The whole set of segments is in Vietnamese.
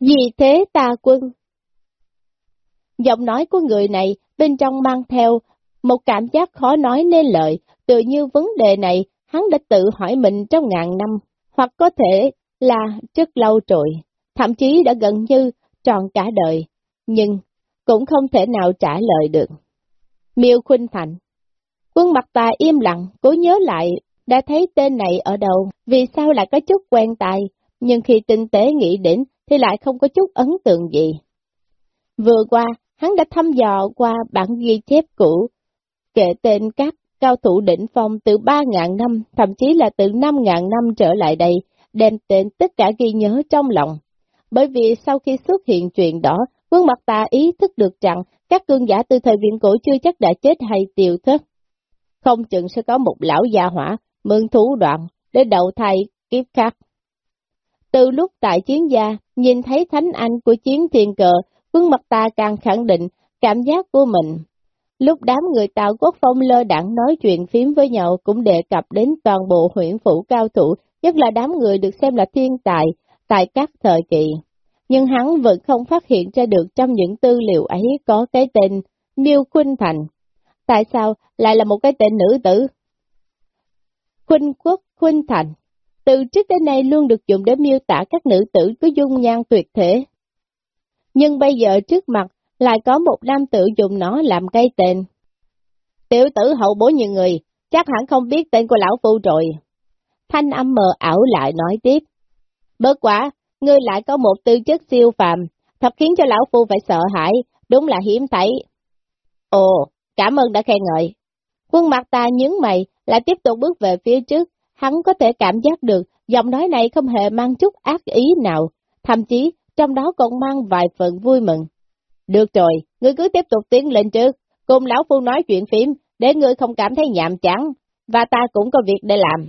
Vì thế ta quân. Giọng nói của người này bên trong mang theo một cảm giác khó nói nên lời, tự như vấn đề này hắn đã tự hỏi mình trong ngàn năm, hoặc có thể là rất lâu rồi, thậm chí đã gần như tròn cả đời, nhưng cũng không thể nào trả lời được. Miêu Khuynh Thành Quân mặt ta im lặng, cố nhớ lại, đã thấy tên này ở đâu, vì sao lại có chút quen tai, nhưng khi tinh tế nghĩ đến thì lại không có chút ấn tượng gì. Vừa qua, hắn đã thăm dò qua bản ghi chép cũ, kể tên các cao thủ đỉnh phong từ 3.000 năm, thậm chí là từ 5.000 năm trở lại đây, đem tên tất cả ghi nhớ trong lòng. Bởi vì sau khi xuất hiện chuyện đó, quân mặt ta ý thức được rằng các cương giả từ thời viện cổ chưa chắc đã chết hay tiêu thất. Không chừng sẽ có một lão già hỏa, mượn thủ đoạn, để đầu thai kiếp khác. Từ lúc tại chiến gia, nhìn thấy thánh anh của chiến thiên cờ, quân mặt ta càng khẳng định cảm giác của mình. Lúc đám người tạo quốc phong lơ đẳng nói chuyện phím với nhau cũng đề cập đến toàn bộ huyện phủ cao thủ, nhất là đám người được xem là thiên tài tại các thời kỳ. Nhưng hắn vẫn không phát hiện ra được trong những tư liệu ấy có cái tên Miêu Khuynh Thành. Tại sao lại là một cái tên nữ tử? Khuynh Quốc Khuynh Thành từ trước đến nay luôn được dùng để miêu tả các nữ tử có dung nhan tuyệt thể. Nhưng bây giờ trước mặt lại có một nam tử dùng nó làm cây tên. Tiểu tử hậu bố như người, chắc hẳn không biết tên của lão phu rồi. Thanh âm mờ ảo lại nói tiếp. Bớt quả, ngươi lại có một tư chất siêu phàm, thật khiến cho lão phu phải sợ hãi, đúng là hiếm thấy. Ồ, cảm ơn đã khen ngợi. Quân mặt ta nhướng mày, lại tiếp tục bước về phía trước, hắn có thể cảm giác được giọng nói này không hề mang chút ác ý nào, thậm chí trong đó còn mang vài phần vui mừng. Được rồi, ngươi cứ tiếp tục tiến lên trước, cùng lão phu nói chuyện phím, để ngươi không cảm thấy nhàm chán, và ta cũng có việc để làm.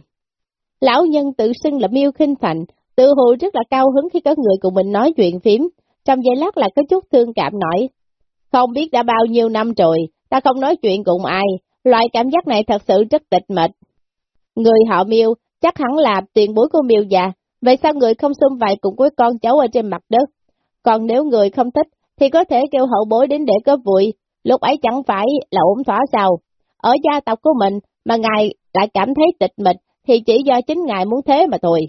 Lão nhân tự xưng là miêu khinh thành, tự hồ rất là cao hứng khi có người cùng mình nói chuyện phím, trong giây lát là có chút thương cảm nổi. Không biết đã bao nhiêu năm rồi, ta không nói chuyện cùng ai, loại cảm giác này thật sự rất tịch mệt. Người họ miêu, chắc hẳn là tiền bối của miêu già, vậy sao người không xung vầy cùng với con cháu ở trên mặt đất? Còn nếu người không thích, thì có thể kêu hậu bối đến để có vui, lúc ấy chẳng phải là ổn thỏa sao. Ở gia tộc của mình mà ngài lại cảm thấy tịch mịch thì chỉ do chính ngài muốn thế mà thôi.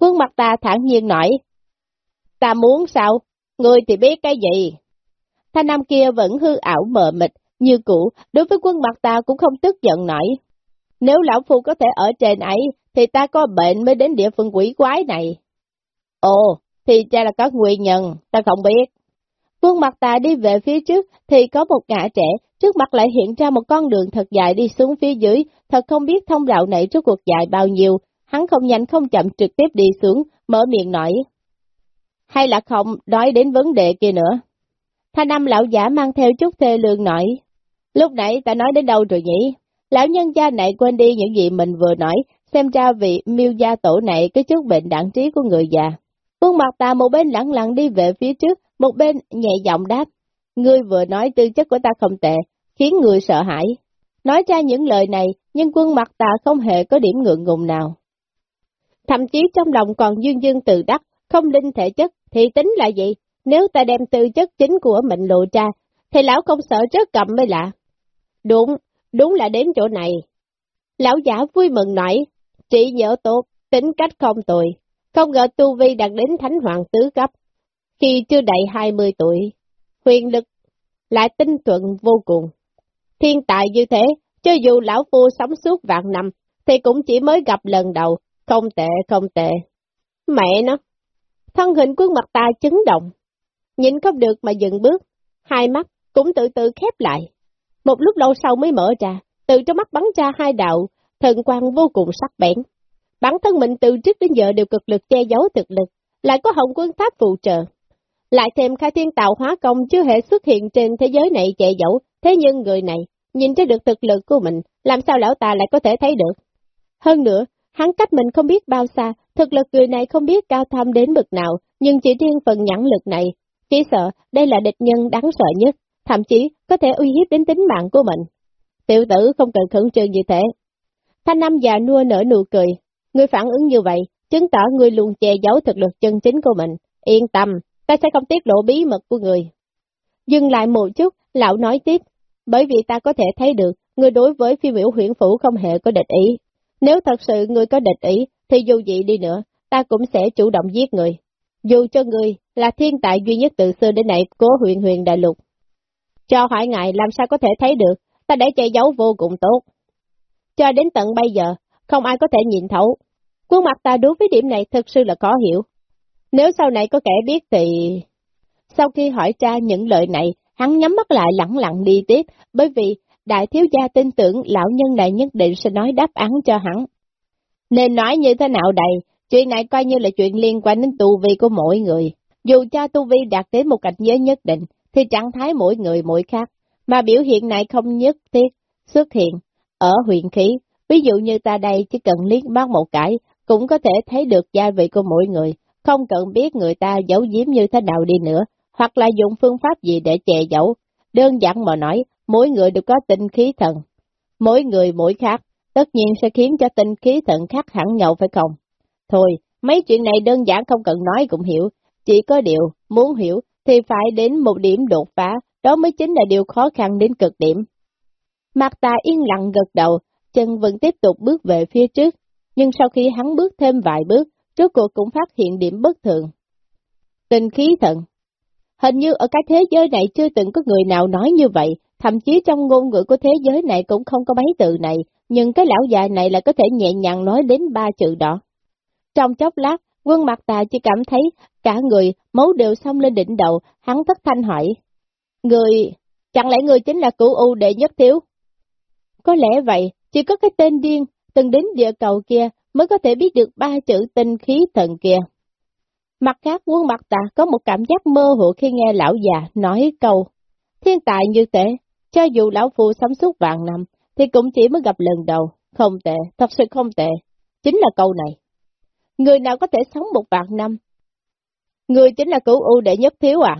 Quân mặt ta thản nhiên nói, ta muốn sao, người thì biết cái gì. Thanh nam kia vẫn hư ảo mờ mịt, như cũ, đối với quân mặt ta cũng không tức giận nổi. Nếu lão phu có thể ở trên ấy, thì ta có bệnh mới đến địa phương quỷ quái này. Ồ, thì cha là có nguyên nhân, ta không biết. Quân mặt ta đi về phía trước thì có một ngã trẻ, trước mặt lại hiện ra một con đường thật dài đi xuống phía dưới, thật không biết thông đạo này trước cuộc dài bao nhiêu, hắn không nhanh không chậm trực tiếp đi xuống, mở miệng nói. Hay là không, nói đến vấn đề kia nữa. Thanh năm lão giả mang theo chút thê lương nói. Lúc nãy ta nói đến đâu rồi nhỉ? Lão nhân gia này quên đi những gì mình vừa nói, xem ra vị miêu gia tổ này có chút bệnh đẳng trí của người già. Quân mặt ta một bên lặng lặng đi về phía trước, một bên nhẹ giọng đáp, ngươi vừa nói tư chất của ta không tệ, khiến người sợ hãi. Nói ra những lời này, nhưng quân mặt ta không hề có điểm ngượng ngùng nào. Thậm chí trong lòng còn dương dương tự đắc, không linh thể chất, thì tính là gì? Nếu ta đem tư chất chính của mình lộ ra, thì lão không sợ rớt cầm mới lạ. Đúng, đúng là đến chỗ này. Lão giả vui mừng nói, trị nhớ tốt, tính cách không tồi, không ngờ Tu Vi đạt đến Thánh Hoàng Tứ Cấp, khi chưa đầy 20 tuổi, huyền lực lại tinh thuận vô cùng. Thiên tài như thế, cho dù lão phu sống suốt vạn năm, thì cũng chỉ mới gặp lần đầu, không tệ, không tệ. Mẹ nó! Thân hình quân mặt ta chấn động, nhìn không được mà dừng bước, hai mắt cũng tự tự khép lại. Một lúc lâu sau mới mở ra, từ trong mắt bắn ra hai đạo, thần quang vô cùng sắc bén. Bản thân mình từ trước đến giờ đều cực lực che giấu thực lực, lại có hồng quân tháp phụ trợ, lại thêm khai thiên tạo hóa công chưa hề xuất hiện trên thế giới này chạy giấu, thế nhưng người này, nhìn thấy được thực lực của mình, làm sao lão ta lại có thể thấy được? Hơn nữa, hắn cách mình không biết bao xa, thực lực người này không biết cao thâm đến mực nào, nhưng chỉ riêng phần nhãn lực này, chỉ sợ đây là địch nhân đáng sợ nhất, thậm chí có thể uy hiếp đến tính mạng của mình. Tiểu tử không cần khẩn trương như thế. Thanh Nam già nua nở nụ cười, người phản ứng như vậy, chứng tỏ người luôn che giấu thực lực chân chính của mình, Yên tâm, ta sẽ không tiết lộ bí mật của người. Dừng lại một chút, lão nói tiếp, bởi vì ta có thể thấy được, người đối với phi miểu huyện phủ không hề có địch ý. Nếu thật sự người có địch ý, thì dù gì đi nữa, ta cũng sẽ chủ động giết người. Dù cho người là thiên tài duy nhất từ xưa đến nay của huyện huyền đại lục. Cho hỏi ngài làm sao có thể thấy được, ta để che giấu vô cùng tốt. Cho đến tận bây giờ, không ai có thể nhìn thấu. Quân mặt ta đối với điểm này thực sự là khó hiểu. Nếu sau này có kẻ biết thì... Sau khi hỏi cha những lời này, hắn nhắm mắt lại lặng lặng đi tiếp, bởi vì đại thiếu gia tin tưởng lão nhân này nhất định sẽ nói đáp án cho hắn. Nên nói như thế nào đây, chuyện này coi như là chuyện liên quan đến tu vi của mỗi người. Dù cho tu vi đạt đến một cảnh giới nhất định, thì trạng thái mỗi người mỗi khác, mà biểu hiện này không nhất thiết xuất hiện ở huyện khí. Ví dụ như ta đây chỉ cần liếc mắt một cái, cũng có thể thấy được gia vị của mỗi người, không cần biết người ta giấu giếm như thế nào đi nữa, hoặc là dùng phương pháp gì để che giấu. Đơn giản mà nói, mỗi người đều có tinh khí thần. Mỗi người mỗi khác, tất nhiên sẽ khiến cho tinh khí thần khác hẳn nhau phải không? Thôi, mấy chuyện này đơn giản không cần nói cũng hiểu, chỉ có điều, muốn hiểu thì phải đến một điểm đột phá, đó mới chính là điều khó khăn đến cực điểm. Mặt ta yên lặng gật đầu, chân vẫn tiếp tục bước về phía trước, nhưng sau khi hắn bước thêm vài bước, trước cuộc cũng phát hiện điểm bất thường. Tình khí thận Hình như ở cái thế giới này chưa từng có người nào nói như vậy, thậm chí trong ngôn ngữ của thế giới này cũng không có mấy từ này, nhưng cái lão già này lại có thể nhẹ nhàng nói đến ba chữ đó. Trong chốc lát, quân mặt tà chỉ cảm thấy cả người máu đều xông lên đỉnh đầu, hắn thất thanh hỏi. Người, chẳng lẽ người chính là cửu U đệ nhất thiếu? Có lẽ vậy, chỉ có cái tên điên, từng đến địa cầu kia mới có thể biết được ba chữ tinh khí thần kia. Mặt khác quân mặt tà có một cảm giác mơ hồ khi nghe lão già nói câu, thiên tài như thế, cho dù lão phu sống suốt vạn năm, thì cũng chỉ mới gặp lần đầu, không tệ, thật sự không tệ, chính là câu này. Người nào có thể sống một vạn năm? Người chính là cửu u đệ nhất thiếu à?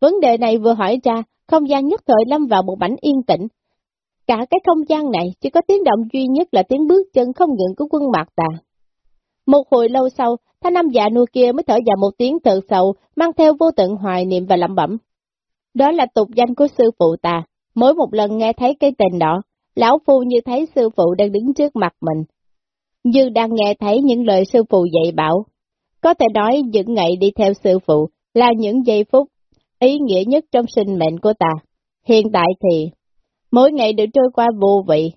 Vấn đề này vừa hỏi ra, không gian nhất thời lâm vào một mảnh yên tĩnh. Cả cái không gian này chỉ có tiếng động duy nhất là tiếng bước chân không ngừng của quân mạc tà. Một hồi lâu sau, thanh năm già nuôi kia mới thở dài một tiếng tự sầu, mang theo vô tận hoài niệm và lẩm bẩm. Đó là tục danh của sư phụ ta. Mỗi một lần nghe thấy cái tên đó, lão phu như thấy sư phụ đang đứng trước mặt mình. Như đang nghe thấy những lời sư phụ dạy bảo. Có thể nói những ngày đi theo sư phụ là những giây phút ý nghĩa nhất trong sinh mệnh của ta. Hiện tại thì, mỗi ngày đều trôi qua vô vị,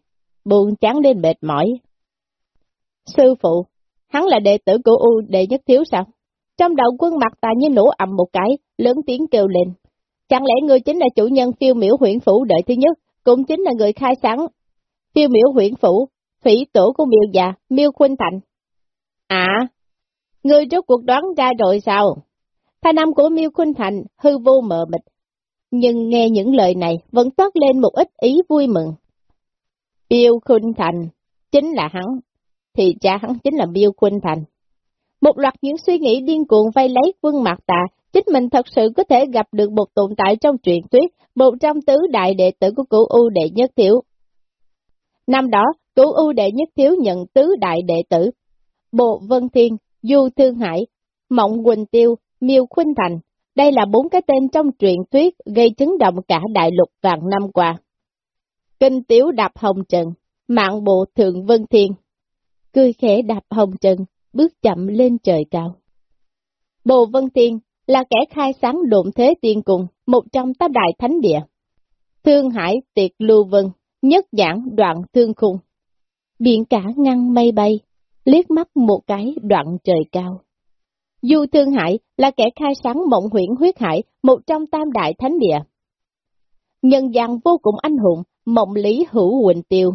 buồn chán đến mệt mỏi. Sư phụ, hắn là đệ tử của U đệ nhất thiếu sao? Trong đầu quân mặt ta như nổ ầm một cái, lớn tiếng kêu lên. Chẳng lẽ ngươi chính là chủ nhân phiêu miểu huyện phủ đệ thứ nhất, cũng chính là người khai sáng phiêu miểu huyện phủ, phỉ tổ của miêu già, miêu khuynh thành. À, ngươi rốt cuộc đoán ra rồi sao? Thanh âm của miêu khuynh thành hư vô mờ mịt, nhưng nghe những lời này vẫn toát lên một ít ý vui mừng. Miêu khuynh thành, chính là hắn, thì cha hắn chính là miêu khuynh thành. Một loạt những suy nghĩ điên cuồng vây lấy quân mạc tà, chính mình thật sự có thể gặp được một tồn tại trong truyền thuyết, một trong tứ đại đệ tử của cửu U đệ nhất thiếu. Năm đó, cửu U đệ nhất thiếu nhận tứ đại đệ tử, Bộ Vân Thiên, Du Thương Hải, Mộng Quỳnh Tiêu, Miêu Khuynh Thành. Đây là bốn cái tên trong truyền thuyết gây chấn động cả đại lục vạn năm qua. Kinh Tiếu đạp hồng trần, mạng bộ Thượng Vân Thiên. Cười khẽ đạp hồng trần, bước chậm lên trời cao. Bồ Vân Thiên là kẻ khai sáng độn thế tiên cùng, một trong tám đại thánh địa. Thương Hải Tiệt Lưu Vân, nhất giảng đoạn thương khung. Biển cả ngăn mây bay, liếc mắt một cái đoạn trời cao. Du Thương Hải là kẻ khai sáng mộng huyễn huyết hải, một trong tam đại thánh địa. Nhân gian vô cùng anh hùng, mộng lý hữu Quỳnh Tiêu.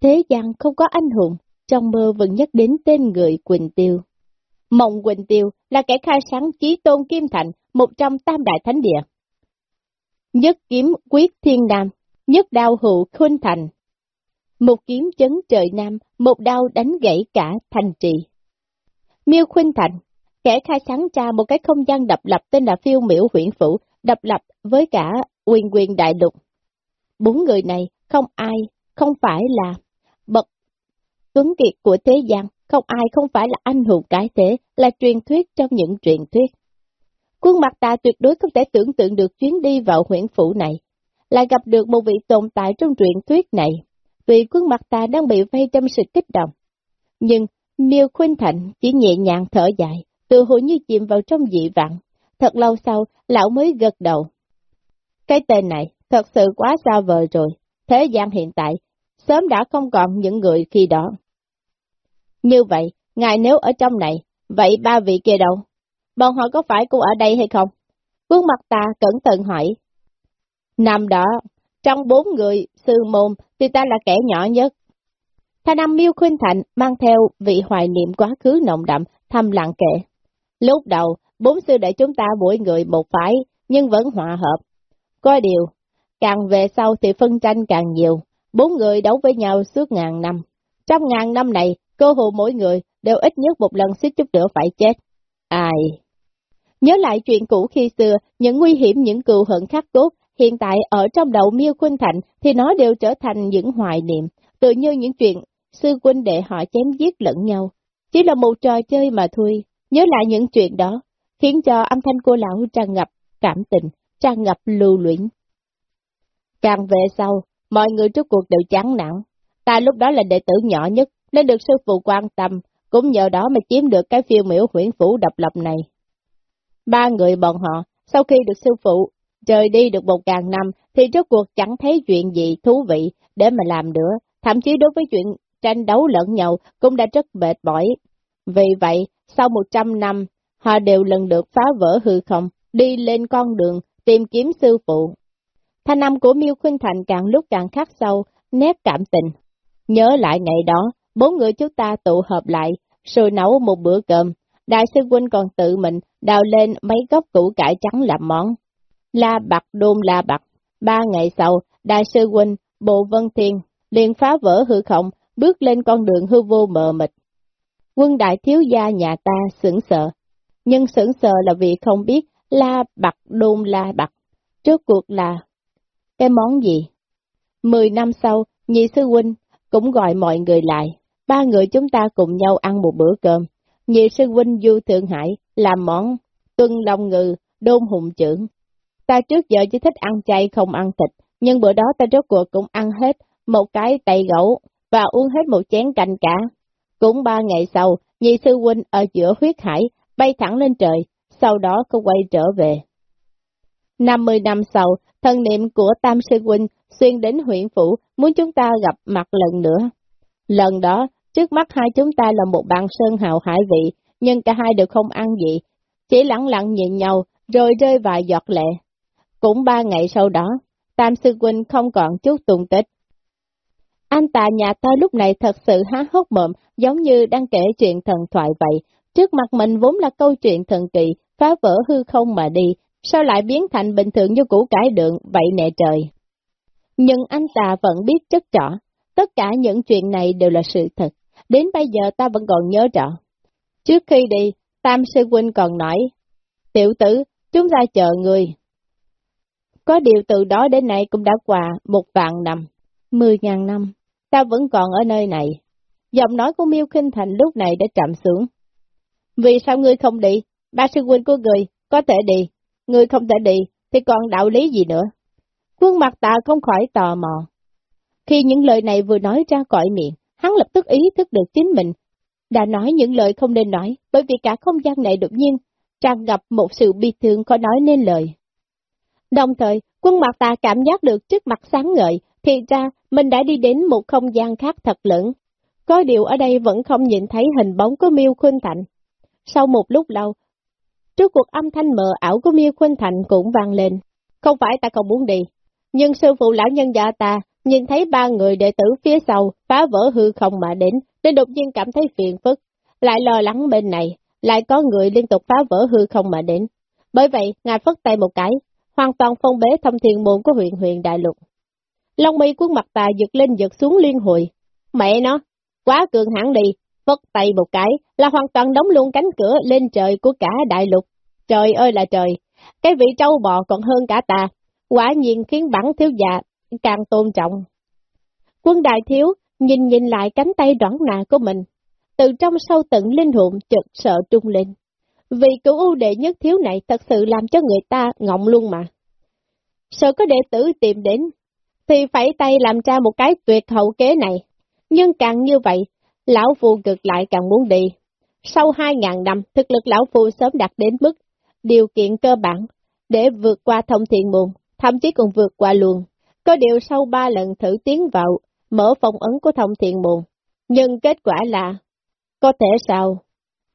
Thế gian không có anh hùng, trong mơ vẫn nhắc đến tên người Quỳnh Tiêu. Mộng Quỳnh Tiêu là kẻ khai sáng chí tôn Kim Thành, một trong tam đại thánh địa. Nhất kiếm quyết thiên nam, nhất đao hữu khuynh thành. Một kiếm chấn trời nam, một đao đánh gãy cả thành trì. Miêu Khuynh Thành, kẻ khai sáng ra một cái không gian độc lập tên là phiêu miểu huyện phủ, độc lập với cả quyền quyền đại lục. Bốn người này không ai, không phải là bậc tuấn kiệt của thế gian, không ai không phải là anh hùng cái thế, là truyền thuyết trong những truyền thuyết. Quân mặt ta tuyệt đối không thể tưởng tượng được chuyến đi vào huyện phủ này, lại gặp được một vị tồn tại trong truyền thuyết này. Vì khuôn mặt ta đang bị vây trong sự kích động. Nhưng, Miêu Khuynh thạnh chỉ nhẹ nhàng thở dài, tự hồ như chìm vào trong dị vạn. Thật lâu sau, lão mới gật đầu. Cái tên này, thật sự quá xa vời rồi. Thế gian hiện tại, sớm đã không còn những người khi đó. Như vậy, ngài nếu ở trong này, vậy ba vị kia đâu? Bọn họ có phải cũng ở đây hay không? Vương mặt ta cẩn thận hỏi. Năm đó, trong bốn người sư môn thì ta là kẻ nhỏ nhất. Thanh Nam Miêu khuyên Thành mang theo vị hoài niệm quá khứ nồng đậm, thầm lặng kệ. Lúc đầu, bốn sư đệ chúng ta mỗi người một phái, nhưng vẫn hòa hợp. Có điều, càng về sau thì phân tranh càng nhiều, bốn người đấu với nhau suốt ngàn năm. Trong ngàn năm này, cơ hồ mỗi người đều ít nhất một lần suýt chút nữa phải chết. Ai? Nhớ lại chuyện cũ khi xưa, những nguy hiểm, những cựu hận khắc cốt, hiện tại ở trong đầu Miêu Khuynh Thành thì nó đều trở thành những hoài niệm, tự như những chuyện sư huynh đệ họ chém giết lẫn nhau. Chỉ là một trò chơi mà thôi, nhớ lại những chuyện đó, khiến cho âm thanh cô lão tràn ngập cảm tình, tràn ngập lưu luyện. Càng về sau, mọi người trước cuộc đều chán nặng. Ta lúc đó là đệ tử nhỏ nhất, nên được sư phụ quan tâm, cũng nhờ đó mà chiếm được cái phiêu miểu huyển phủ độc lập này. Ba người bọn họ, sau khi được sư phụ trời đi được một ngàn năm, thì rốt cuộc chẳng thấy chuyện gì thú vị để mà làm nữa, thậm chí đối với chuyện tranh đấu lẫn nhau cũng đã rất mệt mỏi. Vì vậy, sau một trăm năm, họ đều lần được phá vỡ hư không, đi lên con đường tìm kiếm sư phụ. Thanh năm của Miêu Khuynh Thành càng lúc càng khắc sâu, nét cảm tình. Nhớ lại ngày đó, bốn người chúng ta tụ hợp lại, rồi nấu một bữa cơm. Đại sư huynh còn tự mình đào lên mấy gốc củ cải trắng làm món. La bạc đôn la bạc. Ba ngày sau, đại sư huynh, bộ vân thiên, liền phá vỡ hư không, bước lên con đường hư vô mờ mịt. Quân đại thiếu gia nhà ta sững sợ, nhưng sững sợ là vì không biết la bạc đôn la bạc, trước cuộc là cái món gì. Mười năm sau, nhị sư huynh cũng gọi mọi người lại, ba người chúng ta cùng nhau ăn một bữa cơm. Nhị sư huynh Du Thượng Hải làm món tuân long ngừ, đôn hùng trưởng. Ta trước giờ chỉ thích ăn chay không ăn thịt, nhưng bữa đó ta rốt cuộc cũng ăn hết một cái tay gẫu và uống hết một chén canh cả. Cũng ba ngày sau, nhị sư huynh ở giữa huyết hải bay thẳng lên trời, sau đó không quay trở về. 50 năm sau, thân niệm của Tam Sư Huynh xuyên đến huyện phủ muốn chúng ta gặp mặt lần nữa. Lần đó, trước mắt hai chúng ta là một bạn sơn hào hải vị, nhưng cả hai đều không ăn gì, chỉ lặng lặng nhìn nhau, rồi rơi vài giọt lệ. Cũng ba ngày sau đó, Tam Sư Huynh không còn chút tung tích. Anh ta nhà ta lúc này thật sự há hốc mộm, giống như đang kể chuyện thần thoại vậy. Trước mặt mình vốn là câu chuyện thần kỳ, phá vỡ hư không mà đi, sao lại biến thành bình thường như củ cải đường, vậy nè trời. Nhưng anh ta vẫn biết chất rõ, tất cả những chuyện này đều là sự thật, đến bây giờ ta vẫn còn nhớ rõ. Trước khi đi, Tam Sư Huynh còn nói, tiểu tử, chúng ta chờ người. Có điều từ đó đến nay cũng đã qua một vạn năm, mười ngàn năm, ta vẫn còn ở nơi này. Giọng nói của Miêu Kinh Thành lúc này đã chậm xuống. Vì sao ngươi không đi? Ba sư huynh của người có thể đi, ngươi không thể đi, thì còn đạo lý gì nữa? Quân mặt ta không khỏi tò mò. Khi những lời này vừa nói ra khỏi miệng, hắn lập tức ý thức được chính mình. Đã nói những lời không nên nói, bởi vì cả không gian này đột nhiên tràn ngập một sự bi thương khó nói nên lời. Đồng thời, quân mặt ta cảm giác được trước mặt sáng ngời, thì ra mình đã đi đến một không gian khác thật lớn. Có điều ở đây vẫn không nhìn thấy hình bóng của Miêu Khuynh Thành. Sau một lúc lâu, trước cuộc âm thanh mờ ảo của Miêu Khuynh Thành cũng vang lên. Không phải ta không muốn đi, nhưng sư phụ lão nhân gia ta nhìn thấy ba người đệ tử phía sau phá vỡ hư không mà đến, nên đột nhiên cảm thấy phiền phức, lại lo lắng bên này, lại có người liên tục phá vỡ hư không mà đến. Bởi vậy, ngài phất tay một cái, hoàn toàn phong bế thông thiền môn của huyện huyện đại lục. Long mi quân mặt tà giật lên giật xuống liên hồi. Mẹ nó, quá cường hẳn đi, vất tay một cái là hoàn toàn đóng luôn cánh cửa lên trời của cả đại lục. Trời ơi là trời, cái vị trâu bò còn hơn cả ta, quả nhiên khiến bản thiếu già càng tôn trọng. Quân đại thiếu nhìn nhìn lại cánh tay đoản nà của mình, từ trong sâu tận linh hồn chợt sợ trung lên. Vì cửu ưu đệ nhất thiếu này thật sự làm cho người ta ngọng luôn mà. Sợ có đệ tử tìm đến, thì phải tay làm ra một cái tuyệt hậu kế này. Nhưng càng như vậy, lão phu ngược lại càng muốn đi. Sau hai ngàn năm, thực lực lão phu sớm đạt đến mức điều kiện cơ bản để vượt qua thông thiện môn, thậm chí còn vượt qua luôn. Có điều sau ba lần thử tiến vào, mở phong ấn của thông thiện môn, nhưng kết quả là, có thể sao?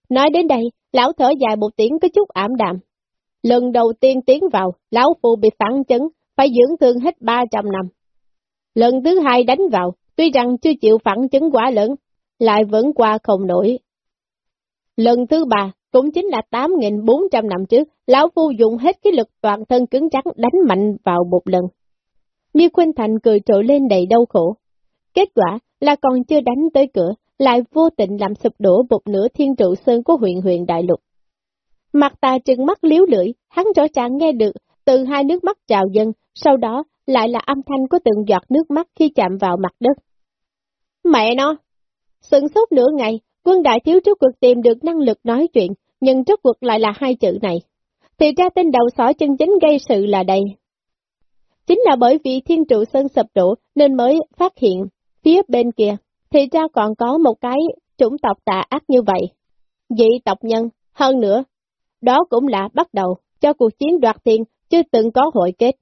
Nói đến đây, lão thở dài một tiếng có chút ảm đạm. Lần đầu tiên tiến vào, lão phu bị phản chấn, phải dưỡng thương hết 300 năm. Lần thứ hai đánh vào, tuy rằng chưa chịu phản chấn quá lớn, lại vẫn qua không nổi. Lần thứ ba, cũng chính là 8.400 năm trước, lão phu dùng hết cái lực toàn thân cứng trắng đánh mạnh vào một lần. Như Khuynh Thành cười trội lên đầy đau khổ. Kết quả là còn chưa đánh tới cửa, lại vô tình làm sụp đổ một nửa thiên trụ sơn của huyện huyện đại lục. Mặt ta trừng mắt liếu lưỡi, hắn rõ ràng nghe được từ hai nước mắt chào dân, sau đó lại là âm thanh của từng giọt nước mắt khi chạm vào mặt đất. Mẹ nó! Sừng sốt nửa ngày, quân đại thiếu trước cuộc tìm được năng lực nói chuyện, nhưng trước cuộc lại là hai chữ này. Thì ra tên đầu sỏ chân chính gây sự là đây. Chính là bởi vì thiên trụ sơn sập đổ nên mới phát hiện phía bên kia, thì ra còn có một cái chủng tộc tà ác như vậy. Dị tộc nhân, hơn nữa, đó cũng là bắt đầu cho cuộc chiến đoạt tiền chưa từng có hội kết.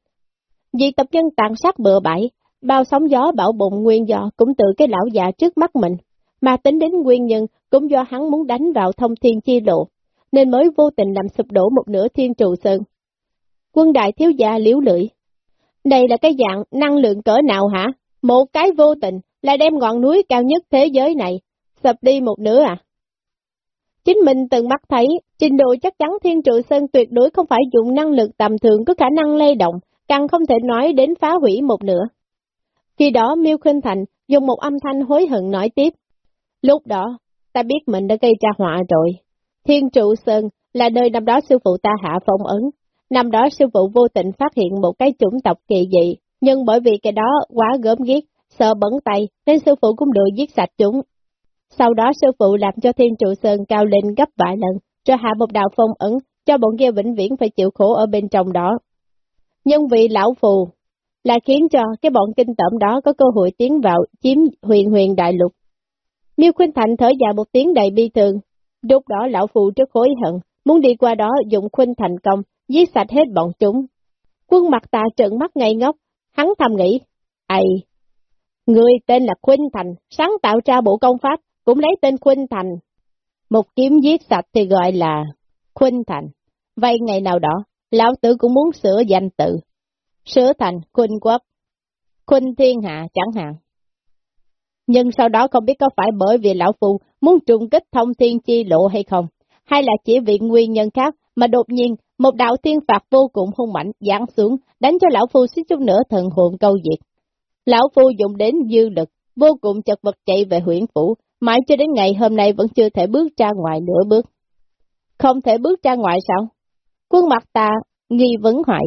Dị tộc nhân tàn sát bừa bãi, bao sóng gió bão bụng nguyên do cũng từ cái lão già trước mắt mình, mà tính đến nguyên nhân cũng do hắn muốn đánh vào thông thiên chi lộ, nên mới vô tình làm sụp đổ một nửa thiên trụ sơn. Quân đại thiếu gia liếu lưỡi. Đây là cái dạng năng lượng cỡ nào hả? Một cái vô tình là đem ngọn núi cao nhất thế giới này, sập đi một nửa à? Chính mình từng mắt thấy, trình độ chắc chắn thiên trụ sơn tuyệt đối không phải dùng năng lực tầm thường có khả năng lay động, càng không thể nói đến phá hủy một nửa. Khi đó Miêu Khinh Thành dùng một âm thanh hối hận nói tiếp. Lúc đó, ta biết mình đã gây ra họa rồi. Thiên trụ sơn là nơi năm đó sư phụ ta hạ phong ấn. Năm đó sư phụ vô tình phát hiện một cái chủng tộc kỳ dị, nhưng bởi vì cái đó quá gớm ghiếc, sợ bẩn tay, nên sư phụ cũng đuổi giết sạch chúng. Sau đó sư phụ làm cho thiên trụ sơn cao lên gấp vài lần, cho hạ một đạo phong ấn, cho bọn kia vĩnh viễn phải chịu khổ ở bên trong đó. Nhưng vì lão phù là khiến cho cái bọn kinh tởm đó có cơ hội tiến vào chiếm huyền huyền đại lục. Miêu Khuynh Thành thở dài một tiếng đầy bi thường, lúc đó lão phù rất hối hận, muốn đi qua đó dùng Khuynh Thành công, giết sạch hết bọn chúng. Quân mặt tà trợn mắt ngây ngốc, hắn thầm nghĩ, Ây, người tên là Khuynh Thành, sáng tạo ra bộ công pháp, cũng lấy tên Khuynh Thành. Một kiếm giết sạch thì gọi là Khuynh Thành. Vậy ngày nào đó, lão tử cũng muốn sửa danh tự. Sửa thành Khuynh Quốc, Khuynh Thiên Hạ chẳng hạn. Nhưng sau đó không biết có phải bởi vì lão phu muốn trùng kích thông thiên chi lộ hay không, hay là chỉ vì nguyên nhân khác mà đột nhiên một đạo thiên phạt vô cùng hung mạnh giáng xuống, đánh cho lão phu suýt chút nữa thần hồn câu diệt. Lão phu dùng đến dư lực, vô cùng chật vật chạy về huyện phủ, mãi cho đến ngày hôm nay vẫn chưa thể bước ra ngoài nửa bước. Không thể bước ra ngoài sao? Quân mặt ta nghi vấn hỏi.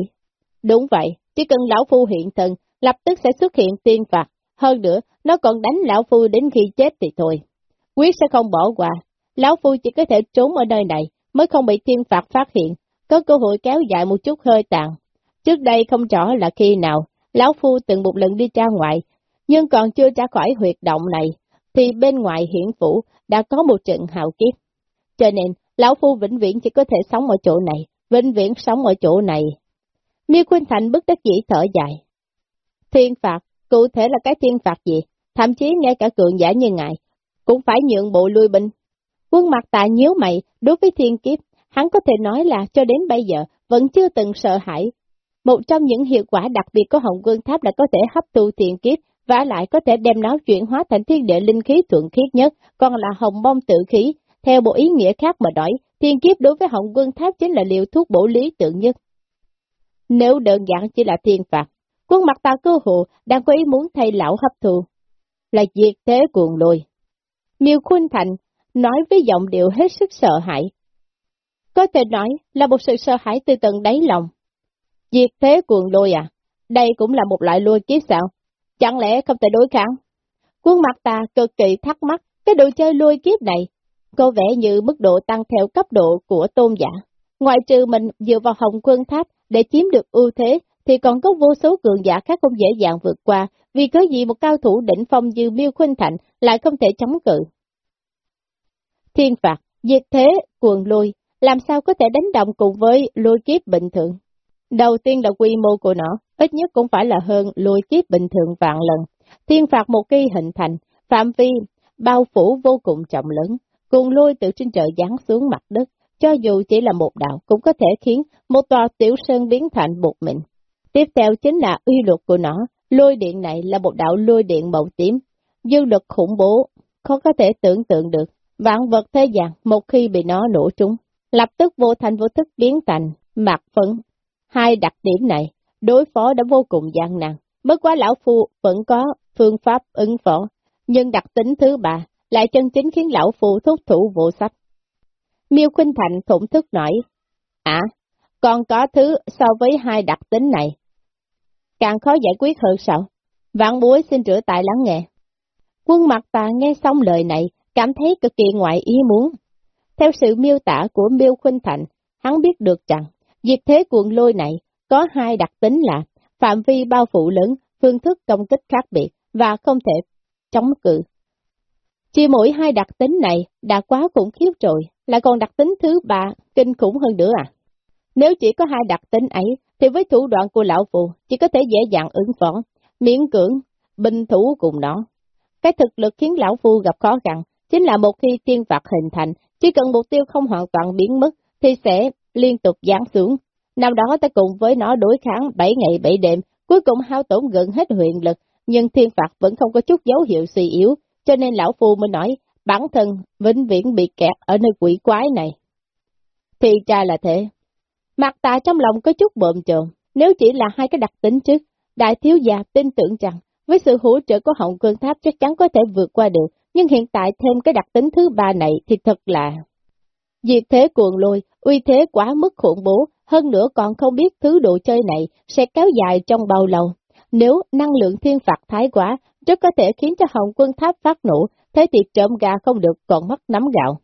Đúng vậy, chỉ cần lão phu hiện thần, lập tức sẽ xuất hiện tiên phạt. Hơn nữa, nó còn đánh lão phu đến khi chết thì thôi. Quyết sẽ không bỏ qua. Lão phu chỉ có thể trốn ở nơi này, mới không bị tiên phạt phát hiện, có cơ hội kéo dài một chút hơi tàn. Trước đây không rõ là khi nào, lão phu từng một lần đi ra ngoài, nhưng còn chưa ra khỏi huyệt động này, thì bên ngoài hiển phủ đã có một trận hào kiếp. Cho nên, lão phu vĩnh viễn chỉ có thể sống ở chỗ này, vĩnh viễn sống ở chỗ này. Miêu Khuynh Thành bức đắc dĩ thở dài. Thiên phạt, cụ thể là cái thiên phạt gì? Thậm chí ngay cả cường giả như ngài, cũng phải nhượng bộ lui binh. Quân mặt tạ nhíu mày, đối với thiên kiếp, hắn có thể nói là cho đến bây giờ vẫn chưa từng sợ hãi. Một trong những hiệu quả đặc biệt của Hồng Quân Tháp là có thể hấp thu thiên kiếp, và lại có thể đem nó chuyển hóa thành thiên địa linh khí thuận khiết nhất, còn là hồng bông tự khí. Theo bộ ý nghĩa khác mà nói, thiên kiếp đối với Hồng Quân Tháp chính là liều thuốc bổ lý tượng nhất. Nếu đơn giản chỉ là thiên phạt, quân mặt ta cơ hộ đang có ý muốn thay lão hấp thụ, là diệt thế cuồng lùi. Miêu Khuynh Thành nói với giọng điệu hết sức sợ hãi, có thể nói là một sự sợ hãi từ tận đáy lòng. Diệt thế cuồng lôi à? Đây cũng là một loại lôi kiếp sao? Chẳng lẽ không thể đối kháng? Quân mặt ta cực kỳ thắc mắc cái đồ chơi lôi kiếp này. có vẻ như mức độ tăng theo cấp độ của tôn giả. Ngoài trừ mình dựa vào hồng quân tháp để chiếm được ưu thế, thì còn có vô số cường giả khác không dễ dàng vượt qua, vì có gì một cao thủ đỉnh phong như Miêu Khuynh Thành lại không thể chống cự. Thiên phạt, diệt thế, cuồng lôi, làm sao có thể đánh động cùng với lôi kiếp bình thường? Đầu tiên là quy mô của nó, ít nhất cũng phải là hơn lôi kiếp bình thường vạn lần. Thiên phạt một khi hình thành, phạm vi, bao phủ vô cùng trọng lớn, cuồng lôi từ trên trời giáng xuống mặt đất, cho dù chỉ là một đạo cũng có thể khiến một tòa tiểu sơn biến thành bột mịn. Tiếp theo chính là uy luật của nó, lôi điện này là một đạo lôi điện màu tím, dư lực khủng bố, khó có thể tưởng tượng được. Vạn vật thế gian một khi bị nó nổ trúng, lập tức vô thành vô thức biến thành, mạc phấn. Hai đặc điểm này, đối phó đã vô cùng gian nan. Bất quá lão phu vẫn có phương pháp ứng phó, nhưng đặc tính thứ ba lại chân chính khiến lão phu thúc thủ vô sách. Miêu Khuynh Thành thủng thức nói, À, còn có thứ so với hai đặc tính này. Càng khó giải quyết hơn sao? Vạn bối xin rửa tại lắng nghe. Quân mặt tà nghe xong lời này, cảm thấy cực kỳ ngoại ý muốn. Theo sự miêu tả của Miêu Khuynh Thành, hắn biết được rằng, diệt thế cuộn lôi này có hai đặc tính là phạm vi bao phủ lớn, phương thức công kích khác biệt và không thể chống cự. Chỉ mỗi hai đặc tính này đã quá khủng khiếp rồi, lại còn đặc tính thứ ba kinh khủng hơn nữa à? Nếu chỉ có hai đặc tính ấy, thì với thủ đoạn của lão phù chỉ có thể dễ dàng ứng phó, miễn cưỡng, bình thủ cùng nó. Cái thực lực khiến lão phu gặp khó khăn, chính là một khi tiên phạt hình thành, chỉ cần mục tiêu không hoàn toàn biến mất, thì sẽ liên tục giáng xuống. Năm đó ta cùng với nó đối kháng 7 ngày 7 đêm, cuối cùng hao tổn gần hết huyện lực, nhưng thiên phạt vẫn không có chút dấu hiệu suy yếu, cho nên lão phu mới nói, bản thân vĩnh viễn bị kẹt ở nơi quỷ quái này. Thì ra là thế. Mặt ta trong lòng có chút bộm trộn, nếu chỉ là hai cái đặc tính trước, đại thiếu gia tin tưởng rằng với sự hỗ trợ của họng cương tháp chắc chắn có thể vượt qua được, nhưng hiện tại thêm cái đặc tính thứ ba này thì thật là... Diệt thế cuồng lôi, uy thế quá mức khủng bố, hơn nữa còn không biết thứ đồ chơi này sẽ kéo dài trong bao lâu. Nếu năng lượng thiên phạt thái quá, rất có thể khiến cho hồng quân tháp phát nổ, thế thì trộm gà không được còn mất nắm gạo.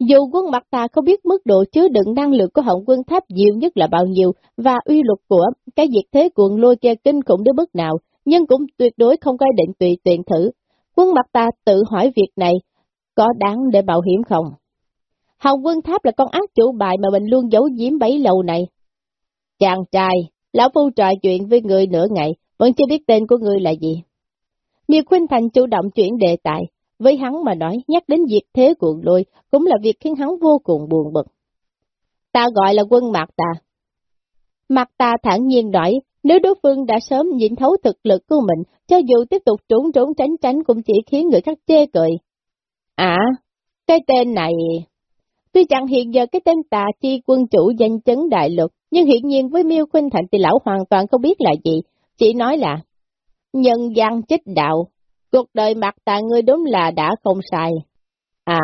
Dù quân mặt ta không biết mức độ chứa đựng năng lượng của hồng quân tháp nhiều nhất là bao nhiêu, và uy luật của cái diệt thế cuồng lôi kia kinh khủng đến mức nào, nhưng cũng tuyệt đối không có định tùy tiện thử. Quân mặt ta tự hỏi việc này, có đáng để bảo hiểm không? Hồng quân tháp là con ác chủ bài mà mình luôn giấu giếm bấy lâu này. Chàng trai, lão phu trò chuyện với người nửa ngày, vẫn chưa biết tên của người là gì. Miêu Khuynh Thành chủ động chuyển đề tài, với hắn mà nói nhắc đến việc thế cuộn lôi cũng là việc khiến hắn vô cùng buồn bực. Ta gọi là quân Mạc Tà. Mạc Tà thản nhiên nói, nếu đối phương đã sớm nhìn thấu thực lực của mình, cho dù tiếp tục trốn trốn tránh tránh cũng chỉ khiến người khác chê cười. À, cái tên này... Tuy chẳng hiện giờ cái tên tà chi quân chủ danh chấn đại lục, nhưng hiện nhiên với miêu khuynh thành thì lão hoàn toàn không biết là gì, chỉ nói là nhân gian chích đạo, cuộc đời mặt tà ngươi đúng là đã không sai. À,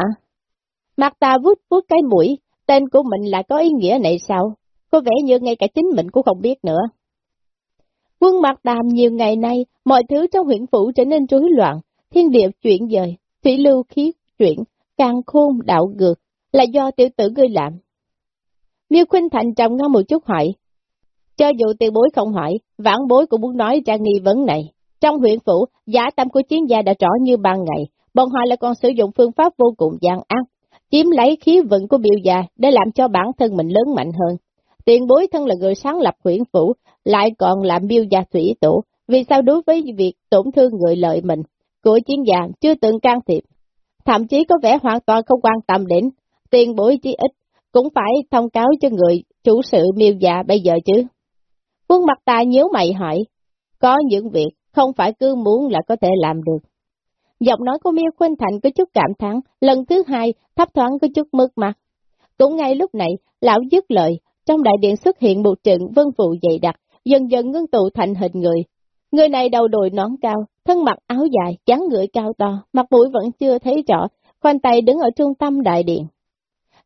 mặt tà vút vút cái mũi, tên của mình là có ý nghĩa này sao? Có vẻ như ngay cả chính mình cũng không biết nữa. Quân mặt đàm nhiều ngày nay, mọi thứ trong huyện phủ trở nên rối loạn, thiên địa chuyển dời, thủy lưu khí chuyển, càng khôn đạo ngược, là do tiểu tử ngươi làm. Miêu Khuynh Thành trầm ngâm một chút hỏi. Cho dù tiền bối không hỏi, vãn bối cũng muốn nói ra nghi vấn này. Trong huyện phủ, giả tâm của chiến gia đã rõ như ban ngày, bọn họ lại còn sử dụng phương pháp vô cùng gian ác, chiếm lấy khí vận của biểu gia để làm cho bản thân mình lớn mạnh hơn. Tiền bối thân là người sáng lập huyện phủ, lại còn làm biêu gia thủy tổ, vì sao đối với việc tổn thương người lợi mình, của chiến gia chưa từng can thiệp. Thậm chí có vẻ hoàn toàn không quan tâm đến, tiền bối chí ít, cũng phải thông cáo cho người chủ sự miêu già bây giờ chứ. Quân mặt ta nhớ mày hỏi, có những việc không phải cứ muốn là có thể làm được. Giọng nói của miêu Khuynh Thành có chút cảm thán, lần thứ hai thấp thoáng có chút mất mặt. Cũng ngay lúc này, lão dứt lời, trong đại điện xuất hiện một trận vân phụ dày đặc, dần dần ngưng tụ thành hình người. Người này đầu đội nón cao, thân mặc áo dài, dáng người cao to, mặt mũi vẫn chưa thấy rõ, khoanh tay đứng ở trung tâm đại điện.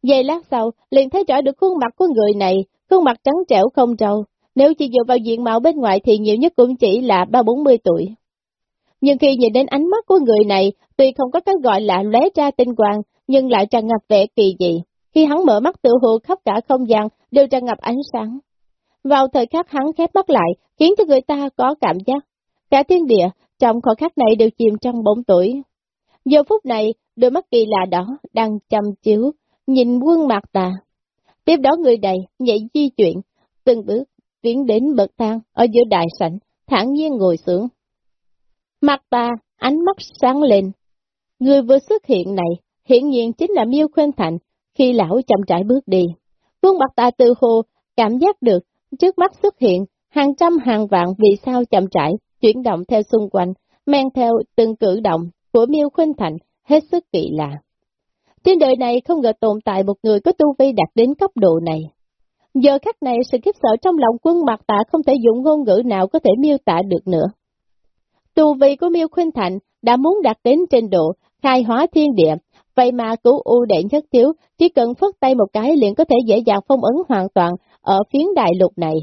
Giây lát sau, liền thấy rõ được khuôn mặt của người này, khuôn mặt trắng trẻo không trâu. Nếu chỉ dựa vào diện mạo bên ngoài thì nhiều nhất cũng chỉ là ba bốn mươi tuổi. Nhưng khi nhìn đến ánh mắt của người này, tuy không có cái gọi là lóe ra tinh quang, nhưng lại tràn ngập vẻ kỳ dị. Khi hắn mở mắt tự hồ khắp cả không gian đều tràn ngập ánh sáng. Vào thời khắc hắn khép mắt lại, khiến cho người ta có cảm giác. Cả thiên địa, trong khoảnh khắc này đều chìm trong bóng tuổi. Giờ phút này, đôi mắt kỳ lạ đó đang chăm chiếu, nhìn quân mặt tà. Tiếp đó người đầy nhảy di chuyển, từng bước, tiến đến bậc thang ở giữa đại sảnh, thẳng nhiên ngồi xuống. Mặt ta, ánh mắt sáng lên. Người vừa xuất hiện này, hiển nhiên chính là Miêu Khuyên Thành, khi lão chậm trải bước đi. Quân mặt ta từ hồ, cảm giác được, trước mắt xuất hiện, hàng trăm hàng vạn vì sao chậm trải, chuyển động theo xung quanh, men theo từng cử động của Miêu Khuyên Thành, hết sức kỳ lạ. Trên đời này không ngờ tồn tại một người có tu vi đạt đến cấp độ này. Giờ khắc này sự khiếp sợ trong lòng quân mặt tạ không thể dùng ngôn ngữ nào có thể miêu tả được nữa. Tu vi của Miêu Khuynh Thành đã muốn đạt đến trình độ khai hóa thiên địa, vậy mà cứu u đệ nhất thiếu, chỉ cần phất tay một cái liền có thể dễ dàng phong ấn hoàn toàn ở phiến đại lục này.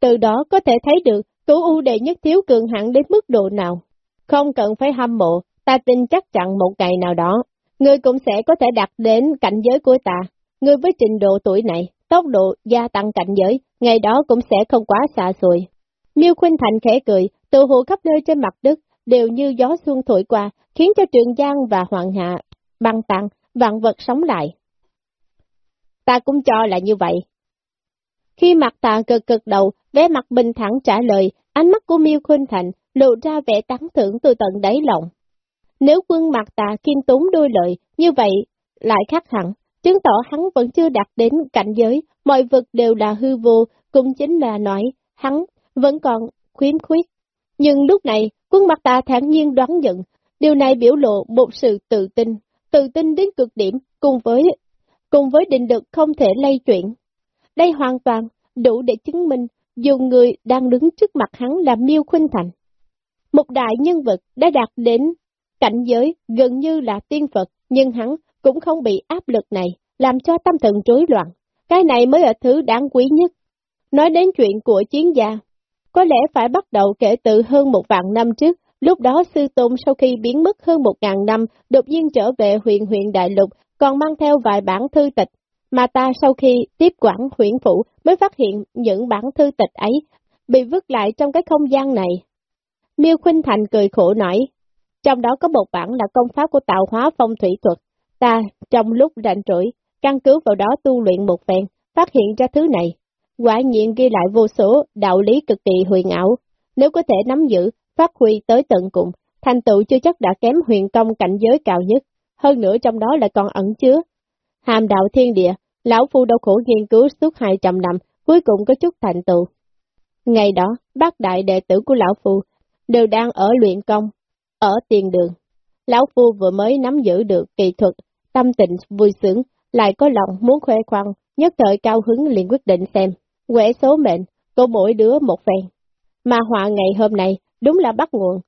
Từ đó có thể thấy được cứu u đệ nhất thiếu cường hẳn đến mức độ nào. Không cần phải hâm mộ, ta tin chắc chắn một ngày nào đó, người cũng sẽ có thể đạt đến cảnh giới của ta. Người với trình độ tuổi này, tốc độ gia tăng cảnh giới, ngày đó cũng sẽ không quá xa xôi. Miêu Khuynh Thành khẽ cười, từ hồ khắp nơi trên mặt đất, đều như gió xuân thổi qua, khiến cho Trường Giang và Hoàng Hạ băng tăng, vạn vật sống lại. Ta cũng cho là như vậy. Khi mặt tạ cực cực đầu, vẻ mặt bình thẳng trả lời, ánh mắt của Miêu Khuynh Thành lộ ra vẻ tán thưởng từ tận đáy lòng. Nếu quân mặt tạ kim tốn đôi lợi, như vậy lại khác hẳn, chứng tỏ hắn vẫn chưa đạt đến cảnh giới, mọi vật đều là hư vô, cũng chính là nói, hắn vẫn còn khuyến khuyết. Nhưng lúc này, quân mặt tà thản nhiên đoán nhận, điều này biểu lộ một sự tự tin, tự tin đến cực điểm, cùng với cùng với định lực không thể lay chuyển. Đây hoàn toàn đủ để chứng minh dù người đang đứng trước mặt hắn là Miêu Khuynh Thành. Một đại nhân vật đã đạt đến cảnh giới gần như là tiên Phật, nhưng hắn cũng không bị áp lực này, làm cho tâm thần rối loạn. Cái này mới là thứ đáng quý nhất. Nói đến chuyện của chiến gia, có lẽ phải bắt đầu kể từ hơn một vạn năm trước, lúc đó sư tôn sau khi biến mất hơn một ngàn năm, đột nhiên trở về huyện huyện Đại Lục, còn mang theo vài bản thư tịch, mà ta sau khi tiếp quản huyện phủ mới phát hiện những bản thư tịch ấy bị vứt lại trong cái không gian này. Miêu Khuynh Thành cười khổ nói, trong đó có một bản là công pháp của tạo hóa phong thủy thuật, ta trong lúc rảnh rỗi, căn cứ vào đó tu luyện một phen, phát hiện ra thứ này, quả nhiên ghi lại vô số đạo lý cực kỳ huyền ảo, nếu có thể nắm giữ, phát huy tới tận cùng, thành tựu chưa chắc đã kém huyền công cảnh giới cao nhất, hơn nữa trong đó lại còn ẩn chứa. Hàm đạo thiên địa, lão phu đau khổ nghiên cứu suốt 200 năm, cuối cùng có chút thành tựu. Ngày đó, bác đại đệ tử của lão phu đều đang ở luyện công, ở tiền đường. Lão phu vừa mới nắm giữ được kỳ thuật, tâm tình vui sướng, lại có lòng muốn khoe khoang, nhất thời cao hứng liền quyết định xem quẻ số mệnh, của mỗi đứa một phen. Mà họa ngày hôm nay đúng là bắt nguồn,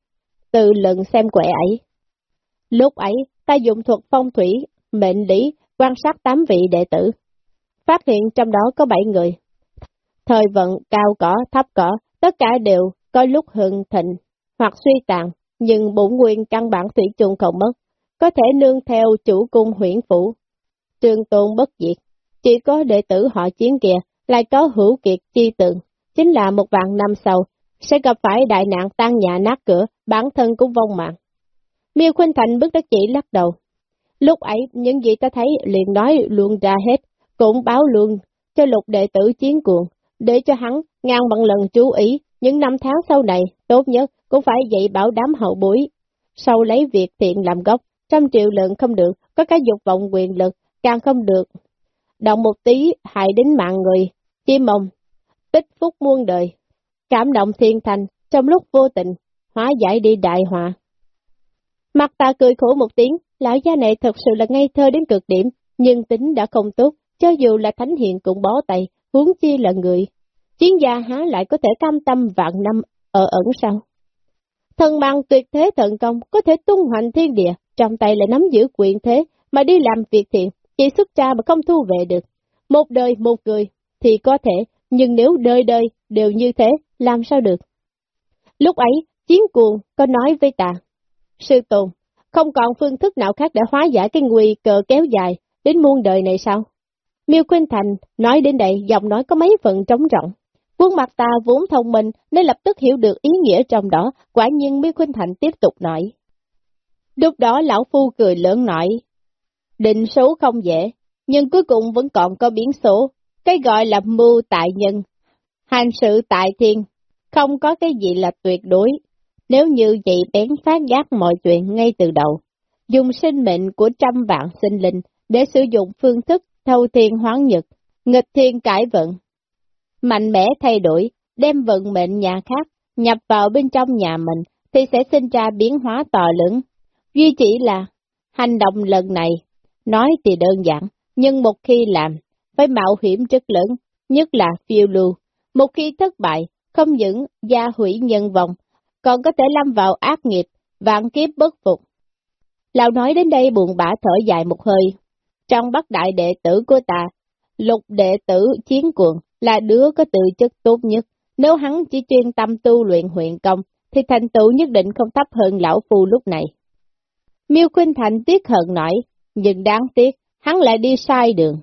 từ lần xem quẻ ấy. Lúc ấy, ta dùng thuật phong thủy, mệnh lý, quan sát tám vị đệ tử. Phát hiện trong đó có bảy người. Thời vận, cao cỏ, thấp cỏ, tất cả đều có lúc hưng thịnh, hoặc suy tàn, nhưng bổn nguyên căn bản thủy chung không mất, có thể nương theo chủ cung huyển phủ. Trường tôn bất diệt, chỉ có đệ tử họ chiến kia lại có hữu kiệt chi tượng, chính là một vạn năm sau, sẽ gặp phải đại nạn tan nhà nát cửa, bản thân cũng vong mạng. Miêu Khuynh Thành bước đất chỉ lắc đầu. Lúc ấy, những gì ta thấy liền nói luôn ra hết, cũng báo luôn cho lục đệ tử chiến cuồng, để cho hắn ngang bằng lần chú ý, những năm tháng sau này, tốt nhất cũng phải dạy bảo đám hậu bối. Sau lấy việc thiện làm gốc, trăm triệu lượng không được, có cái dục vọng quyền lực, càng không được. Động một tí hại đến mạng người, Chi mong, tích phúc muôn đời, cảm động thiên thành, trong lúc vô tình, hóa giải đi đại họa. Mặt ta cười khổ một tiếng, lão gia này thật sự là ngây thơ đến cực điểm, nhưng tính đã không tốt, cho dù là thánh hiện cũng bó tay, huống chi là người. Chiến gia há lại có thể cam tâm vạn năm ở ẩn sao? Thần bằng tuyệt thế thần công có thể tung hoành thiên địa, trong tay là nắm giữ quyền thế, mà đi làm việc thiện, chỉ xuất cha mà không thu về được. Một đời một người, thì có thể, nhưng nếu đời đời đều như thế, làm sao được? Lúc ấy, chiến cuồng có nói với ta, sư tôn, không còn phương thức nào khác để hóa giải cái nguy cơ kéo dài đến muôn đời này sao? Miêu Quynh Thành nói đến đây giọng nói có mấy phần trống rộng. Quân mặt ta vốn thông minh nên lập tức hiểu được ý nghĩa trong đó, quả nhiên Miêu Khuynh Thành tiếp tục nói. Lúc đó lão phu cười lớn nói, định số không dễ, nhưng cuối cùng vẫn còn có biến số, cái gọi là mưu tại nhân, hành sự tại thiên, không có cái gì là tuyệt đối. Nếu như vậy bén phát giác mọi chuyện ngay từ đầu, dùng sinh mệnh của trăm vạn sinh linh để sử dụng phương thức thâu thiên hoán nhật, nghịch thiên cải vận. Mạnh mẽ thay đổi, đem vận mệnh nhà khác, nhập vào bên trong nhà mình, thì sẽ sinh ra biến hóa to lớn. Duy chỉ là, hành động lần này, nói thì đơn giản, nhưng một khi làm, phải mạo hiểm rất lớn, nhất là phiêu lưu. Một khi thất bại, không những gia hủy nhân vọng, còn có thể lâm vào ác nghiệp, vạn kiếp bất phục. Lão nói đến đây buồn bã thở dài một hơi. Trong bắt đại đệ tử của ta, lục đệ tử chiến cuồng là đứa có tự chất tốt nhất. Nếu hắn chỉ chuyên tâm tu luyện huyện công, thì thành tựu nhất định không thấp hơn lão phu lúc này. Miêu Khuynh Thành tiếc hận nói, nhưng đáng tiếc, hắn lại đi sai đường.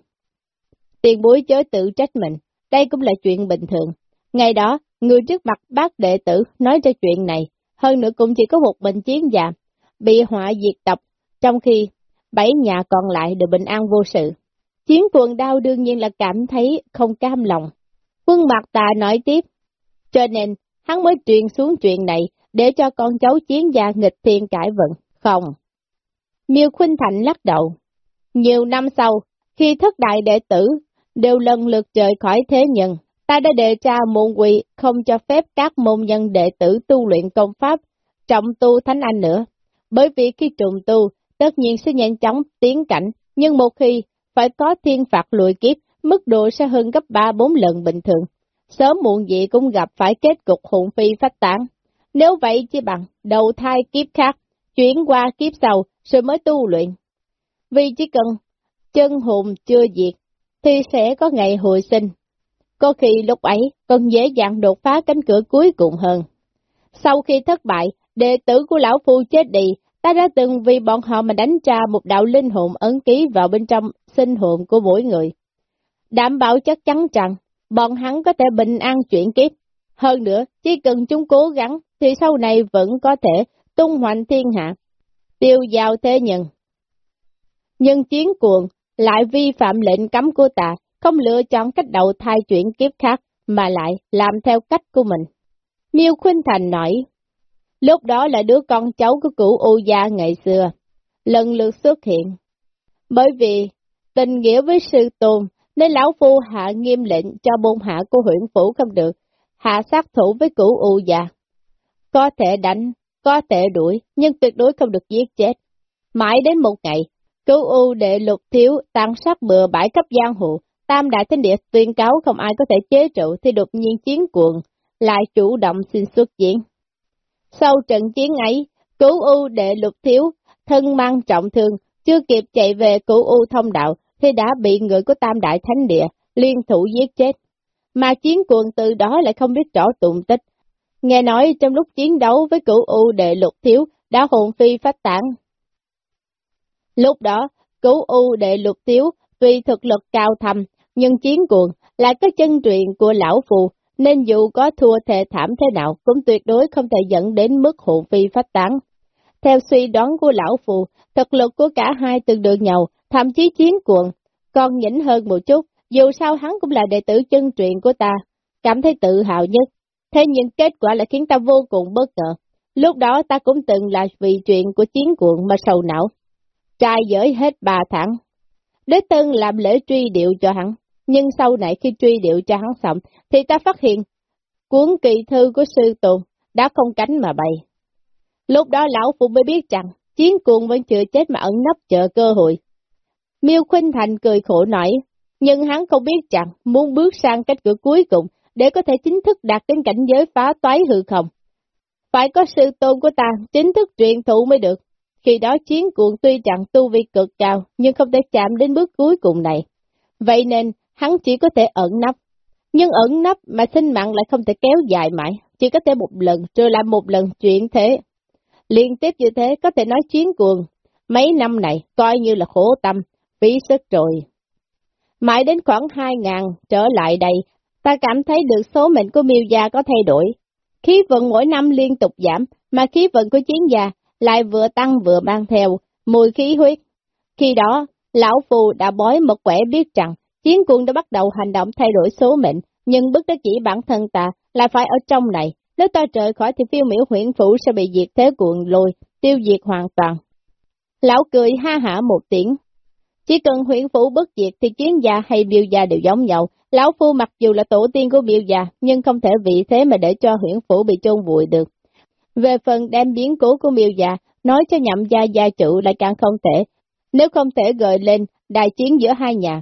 Tiền bối chớ tự trách mình, đây cũng là chuyện bình thường. Ngày đó, người trước mặt bác đệ tử nói cho chuyện này, hơn nữa cũng chỉ có một bệnh chiến già, bị họa diệt tộc, trong khi bảy nhà còn lại đều bình an vô sự. Chiến quần đau đương nhiên là cảm thấy không cam lòng. Quân mặt tà nói tiếp, cho nên hắn mới truyền xuống chuyện này để cho con cháu chiến gia nghịch thiên cải vận, không. Miêu Khuynh Thành lắc đầu. Nhiều năm sau, khi thất đại đệ tử đều lần lượt rời khỏi thế nhân, ta đã đề tra môn quỳ không cho phép các môn nhân đệ tử tu luyện công pháp, trọng tu thánh anh nữa. Bởi vì khi trùng tu, tất nhiên sẽ nhanh chóng tiến cảnh, nhưng một khi phải có thiên phạt lùi kiếp, mức độ sẽ hơn gấp 3-4 lần bình thường. Sớm muộn gì cũng gặp phải kết cục hụn phi phách tán. Nếu vậy chỉ bằng đầu thai kiếp khác, chuyển qua kiếp sau rồi mới tu luyện. Vì chỉ cần chân hồn chưa diệt, thì sẽ có ngày hồi sinh. Có khi lúc ấy còn dễ dàng đột phá cánh cửa cuối cùng hơn. Sau khi thất bại, đệ tử của lão phu chết đi, ta đã từng vì bọn họ mà đánh tra một đạo linh hồn ấn ký vào bên trong sinh hồn của mỗi người. Đảm bảo chắc chắn rằng, bọn hắn có thể bình an chuyển kiếp. Hơn nữa, chỉ cần chúng cố gắng, thì sau này vẫn có thể tung hoành thiên hạ, tiêu giao thế nhân. Nhưng chiến cuồng lại vi phạm lệnh cấm của ta, không lựa chọn cách đầu thai chuyển kiếp khác, mà lại làm theo cách của mình. Miêu Khuynh Thành nói, lúc đó là đứa con cháu của cửu U Gia ngày xưa, lần lượt xuất hiện. Bởi vì tình nghĩa với sư tôn, nên lão phu hạ nghiêm lệnh cho bôn hạ của huyện phủ không được, hạ sát thủ với cửu U Gia. Có thể đánh, có thể đuổi, nhưng tuyệt đối không được giết chết. Mãi đến một ngày, cửu u đệ lục thiếu tàn sát bừa bãi cấp giang hồ, tam đại thánh địa tuyên cáo không ai có thể chế trụ thì đột nhiên chiến cuồng, lại chủ động xin xuất chiến. Sau trận chiến ấy, cứu u đệ lục thiếu, thân mang trọng thương, chưa kịp chạy về cứu u thông đạo, thì đã bị người của tam đại thánh địa liên thủ giết chết. Mà chiến cuồng từ đó lại không biết rõ tụng tích, Nghe nói trong lúc chiến đấu với cửu U đệ lục thiếu đã hồn phi phát tán. Lúc đó, cửu U đệ lục thiếu tuy thực lực cao thầm, nhưng chiến cuồng lại có chân truyền của lão phù, nên dù có thua thề thảm thế nào cũng tuyệt đối không thể dẫn đến mức hồn phi phát tán. Theo suy đoán của lão phù, thực lực của cả hai từng được nhau, thậm chí chiến cuộn, còn nhỉnh hơn một chút, dù sao hắn cũng là đệ tử chân truyền của ta, cảm thấy tự hào nhất. Thế nhưng kết quả lại khiến ta vô cùng bất ngờ. Lúc đó ta cũng từng là vì chuyện của chiến cuộn mà sầu não. Trai giới hết ba tháng. Đế Tân làm lễ truy điệu cho hắn, nhưng sau này khi truy điệu cho hắn xong, thì ta phát hiện cuốn kỳ thư của sư tồn đã không cánh mà bay. Lúc đó lão phụ mới biết rằng chiến cuồng vẫn chưa chết mà ẩn nấp chờ cơ hội. Miêu Khuynh Thành cười khổ nói, nhưng hắn không biết rằng muốn bước sang cách cửa cuối cùng để có thể chính thức đạt đến cảnh giới phá toái hư không. Phải có sư tôn của ta chính thức truyền thụ mới được. Khi đó chiến cuồng tuy rằng tu vi cực cao, nhưng không thể chạm đến bước cuối cùng này. Vậy nên, hắn chỉ có thể ẩn nấp. Nhưng ẩn nấp mà sinh mạng lại không thể kéo dài mãi, chỉ có thể một lần, rồi làm một lần chuyện thế. Liên tiếp như thế có thể nói chiến cuồng. Mấy năm này coi như là khổ tâm, phí sức rồi. Mãi đến khoảng 2.000 trở lại đây, ta cảm thấy được số mệnh của miêu gia có thay đổi. Khí vận mỗi năm liên tục giảm, mà khí vận của chiến gia lại vừa tăng vừa mang theo, mùi khí huyết. Khi đó, Lão Phù đã bói một quẻ biết rằng, chiến quân đã bắt đầu hành động thay đổi số mệnh, nhưng bức đắc chỉ bản thân ta là phải ở trong này, nếu ta rời khỏi thì phiêu miểu huyện phủ sẽ bị diệt thế cuộn lôi, tiêu diệt hoàn toàn. Lão cười ha hả một tiếng. Chỉ cần huyện phủ bất diệt thì chiến gia hay biêu gia đều giống nhau. Lão phu mặc dù là tổ tiên của biêu gia, nhưng không thể vì thế mà để cho huyện phủ bị chôn vùi được. Về phần đem biến cố của miêu gia, nói cho nhậm gia gia chủ lại càng không thể, nếu không thể gợi lên đại chiến giữa hai nhà.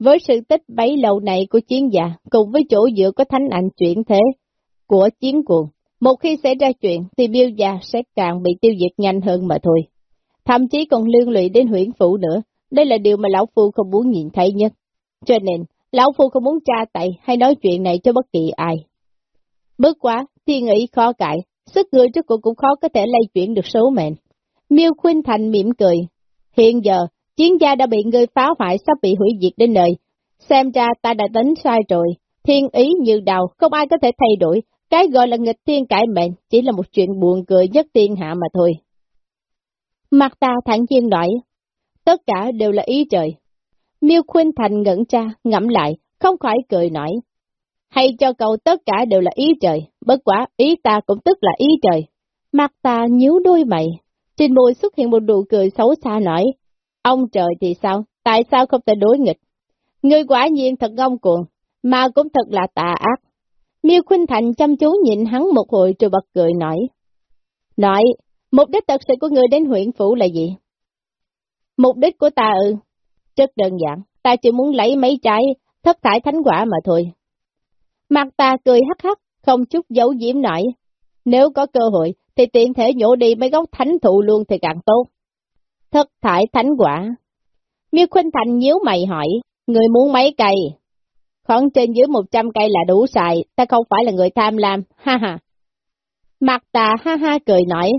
Với sự tích bấy lâu này của chiến giả, cùng với chỗ dựa có thánh ảnh chuyển thế của chiến cuồng, một khi xảy ra chuyện thì miêu già sẽ càng bị tiêu diệt nhanh hơn mà thôi. Thậm chí còn liên lụy đến huyển phủ nữa, đây là điều mà Lão Phu không muốn nhìn thấy nhất. Cho nên, Lão Phu không muốn tra tay hay nói chuyện này cho bất kỳ ai. Bước quá, thiên ý khó cãi, sức người trước cuộc cũng khó có thể lay chuyển được số mệnh. Miêu Khuynh Thành mỉm cười. Hiện giờ, chiến gia đã bị người phá hoại sắp bị hủy diệt đến nơi. Xem ra ta đã tính sai rồi. Thiên ý như đầu không ai có thể thay đổi. Cái gọi là nghịch thiên cải mệnh chỉ là một chuyện buồn cười nhất thiên hạ mà thôi. Mặt ta thẳng nhiên nói, tất cả đều là ý trời. Miêu khuyên Thành ngẩn ra, ngẫm lại, không khỏi cười nói. Hay cho cậu tất cả đều là ý trời, bất quả ý ta cũng tức là ý trời. Mặt ta nhíu đôi mày, trên môi xuất hiện một nụ cười xấu xa nói. Ông trời thì sao, tại sao không thể đối nghịch? Người quả nhiên thật ngông cuồng, mà cũng thật là tà ác. Miêu Khuynh Thành chăm chú nhìn hắn một hồi rồi bật cười nói. Nói, mục đích thật sự của người đến huyện phủ là gì? Mục đích của ta ư? Rất đơn giản, ta chỉ muốn lấy mấy trái thất thải thánh quả mà thôi. Mặt ta cười hắc hắc, không chút giấu diễm nổi. Nếu có cơ hội, thì tiện thể nhổ đi mấy gốc thánh thụ luôn thì càng tốt. Thất thải thánh quả. Miêu Khuynh Thành nhíu mày hỏi, người muốn mấy cây? Khoảng trên dưới 100 cây là đủ xài, ta không phải là người tham lam, ha ha. Mặt Tà ha ha cười nói,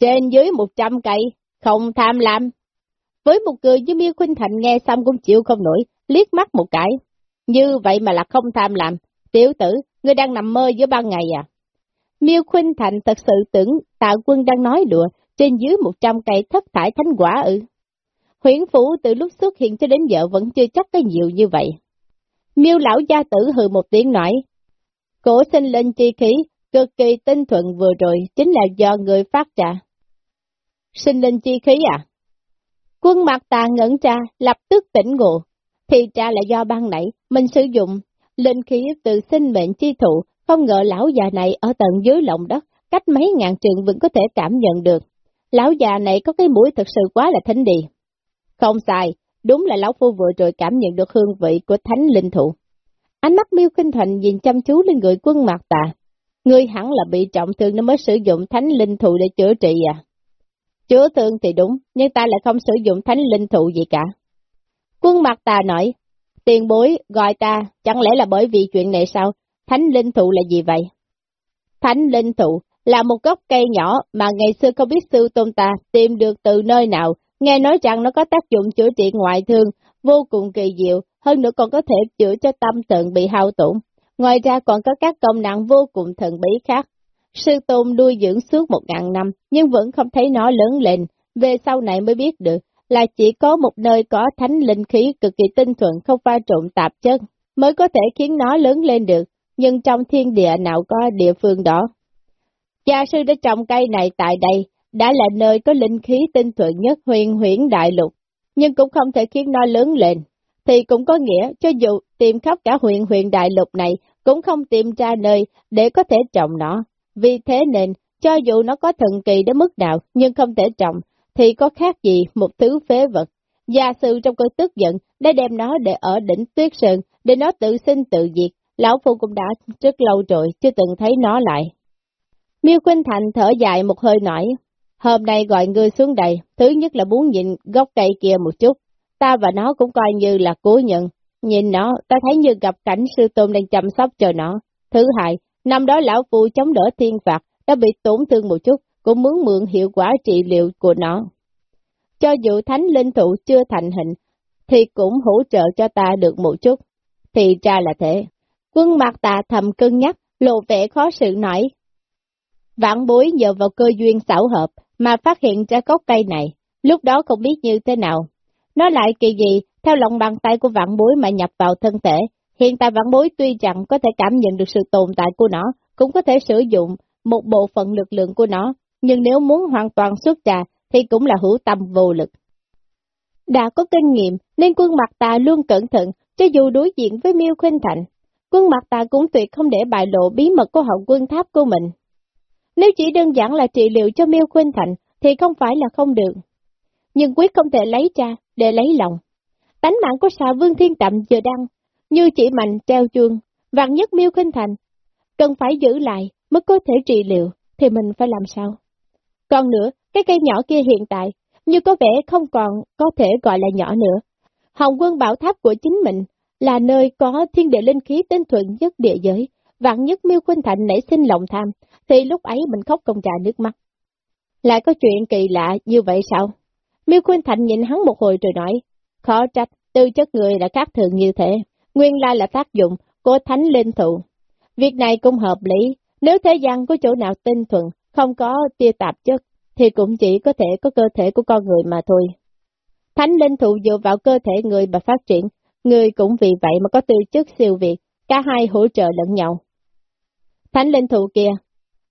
trên dưới 100 cây, không tham lam. Với một người như Miêu Khuynh Thành nghe xong cũng chịu không nổi, liếc mắt một cái. Như vậy mà là không tham lam. Tiểu tử, ngươi đang nằm mơ giữa ban ngày à? Miêu Khuynh Thành thật sự tưởng tạ quân đang nói đùa, trên dưới 100 cây thất thải thánh quả ư. Huyển phủ từ lúc xuất hiện cho đến giờ vẫn chưa chắc có nhiều như vậy. Miêu lão gia tử hừ một tiếng nói, cổ sinh lên chi khí, cực kỳ tinh thuận vừa rồi chính là do người phát ra. Sinh linh chi khí à? Quân mặt tà ngẩn ra, lập tức tỉnh ngộ, thì ra là do ban nãy mình sử dụng linh khí từ sinh mệnh chi thụ, không ngờ lão già này ở tận dưới lòng đất, cách mấy ngàn trường vẫn có thể cảm nhận được. Lão già này có cái mũi thật sự quá là thính đi. Không sai, đúng là lão phu vừa rồi cảm nhận được hương vị của thánh linh thụ. Ánh mắt miêu kinh thành nhìn chăm chú lên người quân mạc tà. Người hẳn là bị trọng thương nên mới sử dụng thánh linh thụ để chữa trị à. Chữa thương thì đúng, nhưng ta lại không sử dụng thánh linh thụ gì cả. Quân mặt tà nói, tiền bối gọi ta, chẳng lẽ là bởi vì chuyện này sao? Thánh linh thụ là gì vậy? Thánh linh thụ là một gốc cây nhỏ mà ngày xưa không biết sư tôn ta tìm được từ nơi nào, nghe nói rằng nó có tác dụng chữa trị ngoại thương, vô cùng kỳ diệu, hơn nữa còn có thể chữa cho tâm thần bị hao tổn. Ngoài ra còn có các công năng vô cùng thần bí khác. Sư tôn nuôi dưỡng suốt một ngàn năm, nhưng vẫn không thấy nó lớn lên, về sau này mới biết được, là chỉ có một nơi có thánh linh khí cực kỳ tinh thuận không pha trộn tạp chất, mới có thể khiến nó lớn lên được, nhưng trong thiên địa nào có địa phương đó. Gia sư đã trồng cây này tại đây, đã là nơi có linh khí tinh thuận nhất huyền huyển đại lục, nhưng cũng không thể khiến nó lớn lên, thì cũng có nghĩa cho dù tìm khắp cả huyện huyện đại lục này, cũng không tìm ra nơi để có thể trồng nó. Vì thế nên, cho dù nó có thần kỳ đến mức nào nhưng không thể trồng, thì có khác gì một thứ phế vật. Gia sư trong cơn tức giận đã đem nó để ở đỉnh tuyết sơn, để nó tự sinh tự diệt. Lão Phu cũng đã rất lâu rồi, chưa từng thấy nó lại. Miêu Khuynh Thành thở dài một hơi nói, hôm nay gọi ngươi xuống đây, thứ nhất là muốn nhìn gốc cây kia một chút, ta và nó cũng coi như là cố nhận, nhìn nó, ta thấy như gặp cảnh sư tôn đang chăm sóc cho nó. Thứ hai, năm đó lão phu chống đỡ thiên phạt, đã bị tổn thương một chút, cũng muốn mượn hiệu quả trị liệu của nó. Cho dù thánh linh thụ chưa thành hình, thì cũng hỗ trợ cho ta được một chút. Thì ra là thế. Quân mặt ta thầm cân nhắc, lộ vẻ khó sự nổi. Vạn bối nhờ vào cơ duyên xảo hợp mà phát hiện ra gốc cây này, lúc đó không biết như thế nào. Nó lại kỳ gì, theo lòng bàn tay của vạn bối mà nhập vào thân thể. Hiện tại vạn bối tuy rằng có thể cảm nhận được sự tồn tại của nó, cũng có thể sử dụng một bộ phận lực lượng của nó, nhưng nếu muốn hoàn toàn xuất trà thì cũng là hữu tâm vô lực. Đã có kinh nghiệm nên quân mặt ta luôn cẩn thận, cho dù đối diện với Miêu Khuynh Thành. Quân mặt ta cũng tuyệt không để bại lộ bí mật của hậu quân tháp của mình. Nếu chỉ đơn giản là trị liệu cho Miêu Khuynh Thành thì không phải là không được. Nhưng quyết không thể lấy cha để lấy lòng. Tánh mạng của xà vương thiên tậm giờ đang như chỉ mạnh treo chuông, vạn nhất Miêu Khuynh Thành cần phải giữ lại mới có thể trị liệu, thì mình phải làm sao? Còn nữa, cái cây nhỏ kia hiện tại, như có vẻ không còn có thể gọi là nhỏ nữa. Hồng quân bảo tháp của chính mình là nơi có thiên địa linh khí tinh thuận nhất địa giới, vạn nhất miêu khuynh thành nảy sinh lòng tham, thì lúc ấy mình khóc công trà nước mắt. Lại có chuyện kỳ lạ như vậy sao? Miêu khuynh thành nhìn hắn một hồi rồi nói, khó trách, tư chất người đã khác thường như thế, nguyên lai là tác dụng của thánh linh thụ. Việc này cũng hợp lý, nếu thế gian có chỗ nào tinh thuận, không có tia tạp chất, thì cũng chỉ có thể có cơ thể của con người mà thôi. Thánh linh thụ dựa vào cơ thể người mà phát triển, người cũng vì vậy mà có tư chất siêu việt, cả hai hỗ trợ lẫn nhau. Thánh linh thụ kia,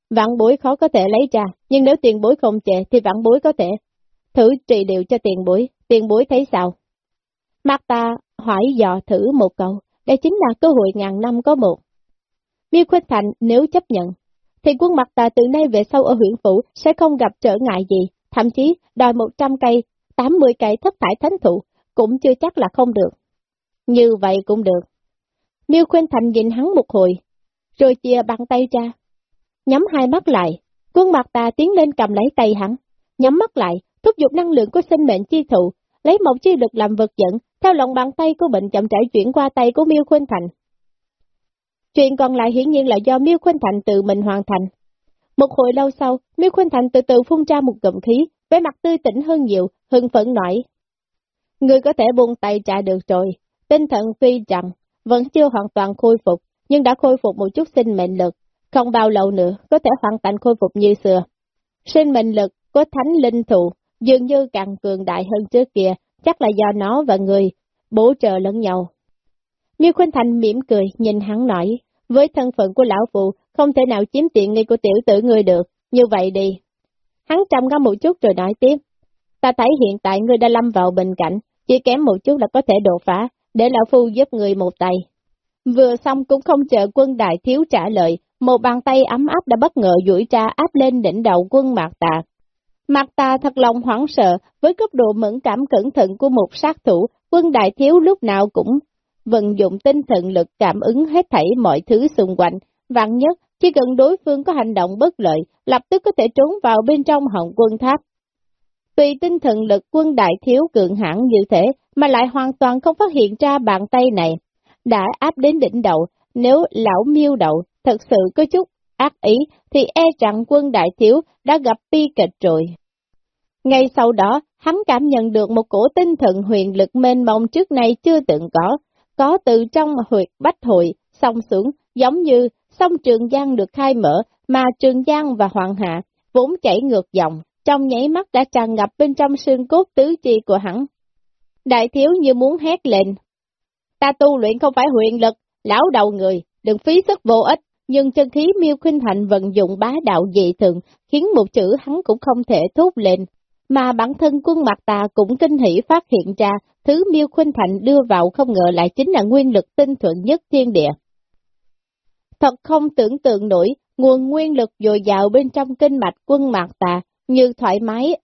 vạn bối khó có thể lấy ra, nhưng nếu tiền bối không chệ thì vạn bối có thể thử trị liệu cho tiền bối, tiền bối thấy sao? Mặt ta hỏi dò thử một câu, đây chính là cơ hội ngàn năm có một. Miêu Khuynh Thành nếu chấp nhận, thì quân mặt ta từ nay về sau ở huyện phủ sẽ không gặp trở ngại gì, thậm chí đòi 100 cây, 80 cây thất thải thánh thụ, cũng chưa chắc là không được. Như vậy cũng được. Miêu Khuynh Thành nhìn hắn một hồi, rồi chia bàn tay ra. Nhắm hai mắt lại, quân mặt ta tiến lên cầm lấy tay hắn, nhắm mắt lại, thúc giục năng lượng của sinh mệnh chi thụ, lấy một chi lực làm vật dẫn, theo lòng bàn tay của bệnh chậm rãi chuyển qua tay của Miêu Khuynh Thành. Chuyện còn lại hiển nhiên là do Miêu Khuynh Thành tự mình hoàn thành. Một hồi lâu sau, Miêu Khuynh Thành từ từ phun ra một gầm khí, vẻ mặt tươi tỉnh hơn nhiều, hưng phấn nói. Người có thể buông tay trả được rồi, tinh thần phi rằng vẫn chưa hoàn toàn khôi phục, nhưng đã khôi phục một chút sinh mệnh lực, không bao lâu nữa có thể hoàn thành khôi phục như xưa. Sinh mệnh lực của thánh linh thụ dường như càng cường đại hơn trước kia, chắc là do nó và người bổ trợ lẫn nhau. Như Khuynh Thành mỉm cười nhìn hắn nói, với thân phận của lão phụ, không thể nào chiếm tiện nghi của tiểu tử người được, như vậy đi. Hắn trầm ngâm một chút rồi nói tiếp, ta thấy hiện tại ngươi đã lâm vào bình cảnh, chỉ kém một chút là có thể đột phá, để lão phu giúp người một tay. Vừa xong cũng không chờ quân đại thiếu trả lời, một bàn tay ấm áp đã bất ngờ duỗi ra áp lên đỉnh đầu quân Mạc Tà. Mạc Tà thật lòng hoảng sợ, với cấp độ mẫn cảm cẩn thận của một sát thủ, quân đại thiếu lúc nào cũng vận dụng tinh thần lực cảm ứng hết thảy mọi thứ xung quanh, vạn nhất, chỉ cần đối phương có hành động bất lợi, lập tức có thể trốn vào bên trong hồng quân tháp. Tùy tinh thần lực quân đại thiếu cường hãn như thế, mà lại hoàn toàn không phát hiện ra bàn tay này, đã áp đến đỉnh đầu, nếu lão miêu đậu thật sự có chút ác ý, thì e rằng quân đại thiếu đã gặp bi kịch rồi. Ngay sau đó, hắn cảm nhận được một cổ tinh thần huyền lực mênh mông trước nay chưa từng có, có từ trong huyệt bách hội, song xuống, giống như sông Trường Giang được khai mở, mà Trường Giang và Hoàng Hạ vốn chảy ngược dòng, trong nháy mắt đã tràn ngập bên trong xương cốt tứ chi của hắn. Đại thiếu như muốn hét lên. Ta tu luyện không phải huyền lực, lão đầu người, đừng phí sức vô ích, nhưng chân khí miêu khinh thành vận dụng bá đạo dị thường, khiến một chữ hắn cũng không thể thốt lên, mà bản thân quân mặt tà cũng kinh hỉ phát hiện ra, thứ miêu khinh thành đưa vào không ngờ lại chính là nguyên lực tinh thuận nhất thiên địa. Thật không tưởng tượng nổi, nguồn nguyên lực dồi dào bên trong kinh mạch quân mạc tà, như thoải mái,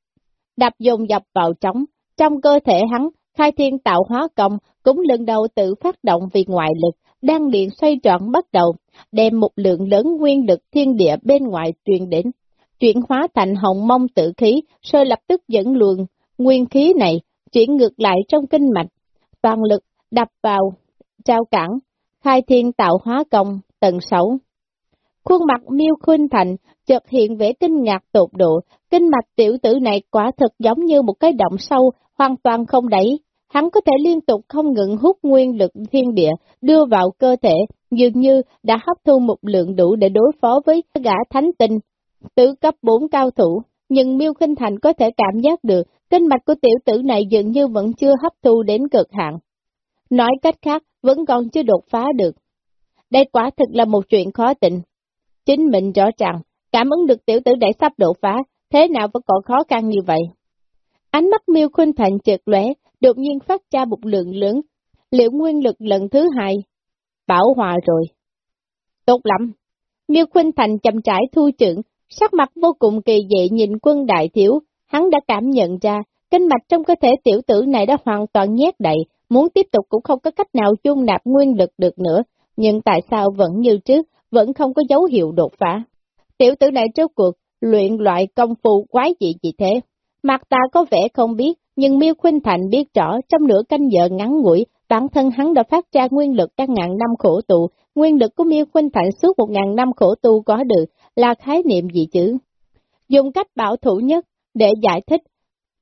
đập dồn dập vào trống, trong cơ thể hắn, khai thiên tạo hóa công cũng lần đầu tự phát động vì ngoại lực, đang điện xoay trọn bắt đầu, đem một lượng lớn nguyên lực thiên địa bên ngoài truyền đến, chuyển hóa thành hồng mông tự khí, sơ lập tức dẫn luồng, nguyên khí này chuyển ngược lại trong kinh mạch, toàn lực đập vào, trao cản, khai thiên tạo hóa công, tầng 6. Khuôn mặt miêu khuyên thành, chợt hiện vẻ kinh ngạc tột độ, kinh mạch tiểu tử này quả thật giống như một cái động sâu, hoàn toàn không đẩy. Hắn có thể liên tục không ngừng hút nguyên lực thiên địa, đưa vào cơ thể, dường như đã hấp thu một lượng đủ để đối phó với gã thánh tinh, tứ cấp 4 cao thủ. Nhưng miêu kinh thành có thể cảm giác được, kinh mạch của tiểu tử này dường như vẫn chưa hấp thu đến cực hạn. Nói cách khác, vẫn còn chưa đột phá được. Đây quả thực là một chuyện khó tình. Chính mình rõ ràng, cảm ứng được tiểu tử đã sắp đột phá, thế nào vẫn còn khó khăn như vậy. Ánh mắt miêu khuynh thành chợt lóe, đột nhiên phát ra một lượng lớn, liệu nguyên lực lần thứ hai. Bảo hòa rồi. Tốt lắm. Miêu khuynh thành chậm trải thu trưởng, sắc mặt vô cùng kỳ dị nhìn quân đại thiếu, hắn đã cảm nhận ra, kinh mạch trong cơ thể tiểu tử này đã hoàn toàn nhét đầy, muốn tiếp tục cũng không có cách nào chung nạp nguyên lực được nữa, nhưng tại sao vẫn như trước, vẫn không có dấu hiệu đột phá. Tiểu tử này trước cuộc, luyện loại công phu quái dị gì thế? Mặt ta có vẻ không biết, nhưng Miêu Khuynh Thành biết rõ trong nửa canh giờ ngắn ngủi, bản thân hắn đã phát ra nguyên lực các ngàn năm khổ tụ, nguyên lực của Miêu Khuynh Thành suốt một ngàn năm khổ tu có được là khái niệm gì chứ? Dùng cách bảo thủ nhất để giải thích,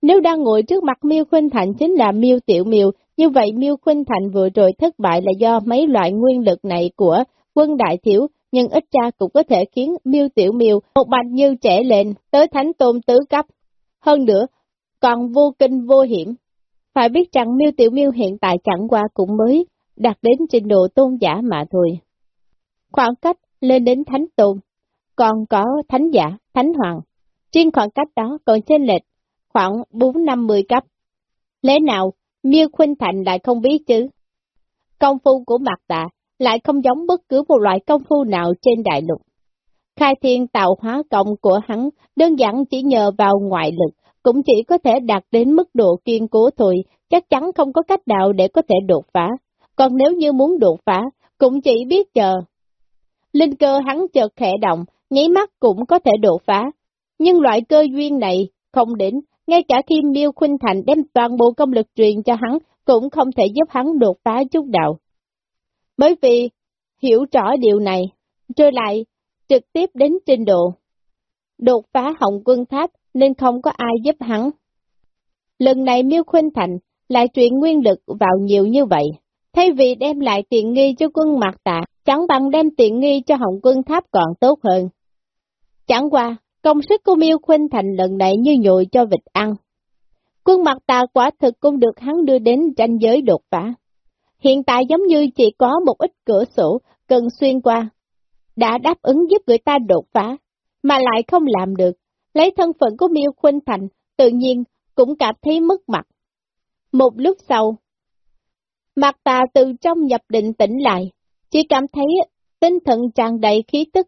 nếu đang ngồi trước mặt Miêu Khuynh Thành chính là Miêu Tiểu Miêu, như vậy Miêu Khuynh Thành vừa rồi thất bại là do mấy loại nguyên lực này của quân đại thiếu, nhưng ít ra cũng có thể khiến Miêu Tiểu Miêu một bạch như trẻ lên tới thánh tôn tứ cấp. Hơn nữa, còn vô kinh vô hiểm. Phải biết rằng Miêu Tiểu Miêu hiện tại chẳng qua cũng mới đạt đến trình độ tôn giả mà thôi. Khoảng cách lên đến thánh tôn, còn có thánh giả, thánh hoàng. Trên khoảng cách đó còn trên lệch khoảng 4-50 cấp. Lẽ nào Miêu Khuynh Thành lại không biết chứ? Công phu của mặt tạ lại không giống bất cứ một loại công phu nào trên đại lục. Khai thiên tạo hóa công của hắn đơn giản chỉ nhờ vào ngoại lực, cũng chỉ có thể đạt đến mức độ kiên cố thôi, chắc chắn không có cách nào để có thể đột phá. Còn nếu như muốn đột phá, cũng chỉ biết chờ. Linh cơ hắn chợt khẽ động, nháy mắt cũng có thể đột phá. Nhưng loại cơ duyên này không đến, ngay cả khi Miêu Khuynh Thành đem toàn bộ công lực truyền cho hắn, cũng không thể giúp hắn đột phá chút đạo. Bởi vì hiểu rõ điều này, trở lại trực tiếp đến trình độ. Đột phá hồng quân tháp nên không có ai giúp hắn. Lần này Miêu Khuynh Thành lại truyền nguyên lực vào nhiều như vậy, thay vì đem lại tiện nghi cho quân mặt tạ, chẳng bằng đem tiện nghi cho hồng quân tháp còn tốt hơn. Chẳng qua, công sức của Miêu Khuynh Thành lần này như nhồi cho vịt ăn. Quân mặt tạ quả thực cũng được hắn đưa đến tranh giới đột phá. Hiện tại giống như chỉ có một ít cửa sổ cần xuyên qua, đã đáp ứng giúp người ta đột phá, mà lại không làm được, lấy thân phận của Miêu Khuynh Thành, tự nhiên cũng cảm thấy mất mặt. Một lúc sau, mặt tà từ trong nhập định tỉnh lại, chỉ cảm thấy tinh thần tràn đầy khí tức,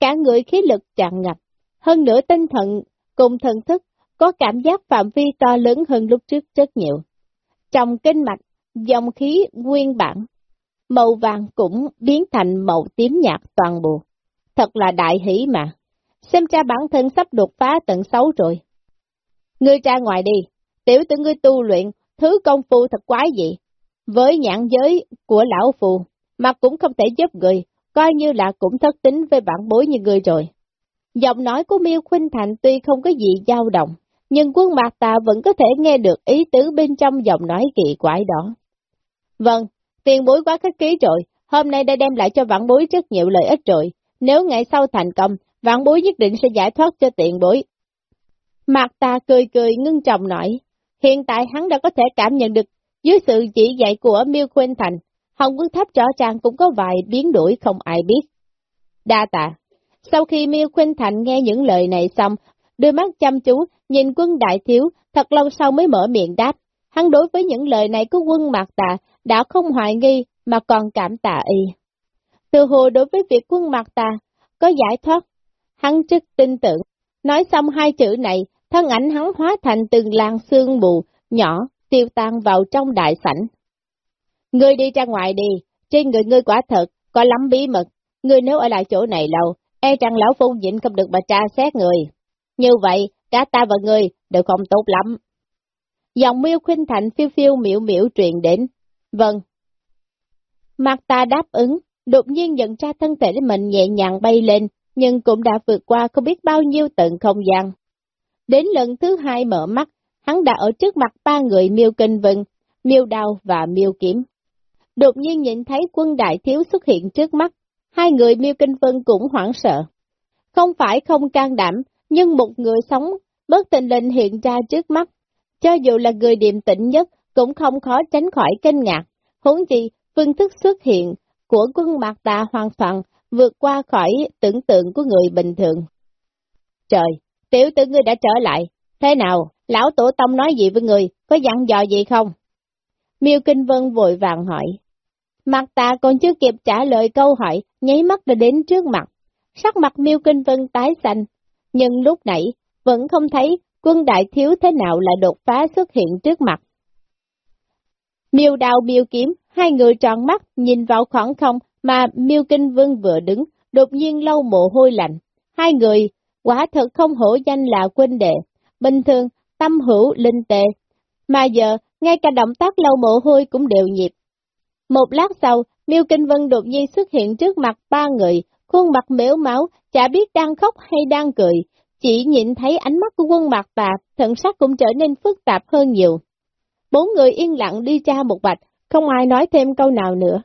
cả người khí lực tràn ngập, hơn nữa tinh thần cùng thần thức có cảm giác phạm vi to lớn hơn lúc trước rất nhiều. Trong kinh mạch, dòng khí nguyên bản, màu vàng cũng biến thành màu tím nhạt toàn bộ. Thật là đại hỷ mà xem cha bản thân sắp đột phá tận 6 rồi. Ngươi ra ngoài đi, tiểu tử ngươi tu luyện, thứ công phu thật quái dị. Với nhãn giới của lão phù, mà cũng không thể giúp người, coi như là cũng thất tính với bản bối như người rồi. Giọng nói của Miêu Khuynh Thành tuy không có gì dao động, nhưng quân bạc ta vẫn có thể nghe được ý tứ bên trong giọng nói kỳ quái đó. Vâng, tiền bối quá khách ký rồi, hôm nay đã đem lại cho vãn bối rất nhiều lợi ích rồi, nếu ngày sau thành công, vạn bối nhất định sẽ giải thoát cho tiện bối. Mạc ta cười cười ngưng trọng nói, hiện tại hắn đã có thể cảm nhận được dưới sự chỉ dạy của Miêu Khuyên Thành, Hồng Quân Tháp rõ ràng cũng có vài biến đổi không ai biết. Đa tạ, sau khi Miêu Khuyên Thành nghe những lời này xong, đôi mắt chăm chú nhìn quân đại thiếu, thật lâu sau mới mở miệng đáp, hắn đối với những lời này của quân Mạc Tà đã không hoài nghi mà còn cảm tạ y. Từ hồ đối với việc quân Mạc Tà có giải thoát hắn chức tin tưởng. Nói xong hai chữ này, thân ảnh hắn hóa thành từng làn xương mù, nhỏ, tiêu tan vào trong đại sảnh. Ngươi đi ra ngoài đi, trên người ngươi quả thật, có lắm bí mật, ngươi nếu ở lại chỗ này lâu, e rằng lão phu nhịn không được mà tra xét người. Như vậy, cả ta và ngươi đều không tốt lắm. Dòng miêu khuynh thành phiêu phiêu miểu miểu truyền đến. Vâng. Mặt ta đáp ứng, đột nhiên nhận ra thân thể mình nhẹ nhàng bay lên, nhưng cũng đã vượt qua không biết bao nhiêu tận không gian. Đến lần thứ hai mở mắt, hắn đã ở trước mặt ba người miêu kinh vân, miêu đao và miêu kiếm. Đột nhiên nhìn thấy quân đại thiếu xuất hiện trước mắt, hai người miêu kinh vân cũng hoảng sợ. Không phải không can đảm, nhưng một người sống bất tình lình hiện ra trước mắt. Cho dù là người điềm tĩnh nhất, cũng không khó tránh khỏi kinh ngạc. Huống chi, phương thức xuất hiện của quân Mạc Tà hoàn toàn vượt qua khỏi tưởng tượng của người bình thường. Trời, tiểu tử ngươi đã trở lại. Thế nào, lão tổ tông nói gì với người, có dặn dò gì không? Miêu Kinh Vân vội vàng hỏi. Mặt ta còn chưa kịp trả lời câu hỏi, nháy mắt đã đến trước mặt. Sắc mặt Miêu Kinh Vân tái xanh, nhưng lúc nãy vẫn không thấy quân đại thiếu thế nào lại đột phá xuất hiện trước mặt. Miêu đào miêu kiếm, hai người tròn mắt nhìn vào khoảng không mà miêu kinh vương vừa đứng, đột nhiên lâu mồ hôi lạnh. Hai người, quả thật không hổ danh là quân đệ, bình thường, tâm hữu linh tệ, mà giờ, ngay cả động tác lâu mồ hôi cũng đều nhịp. Một lát sau, miêu kinh vân đột nhiên xuất hiện trước mặt ba người, khuôn mặt mếu máu, chả biết đang khóc hay đang cười, chỉ nhìn thấy ánh mắt của quân mặt tạp, thần sắc cũng trở nên phức tạp hơn nhiều. Bốn người yên lặng đi tra một bạch, không ai nói thêm câu nào nữa.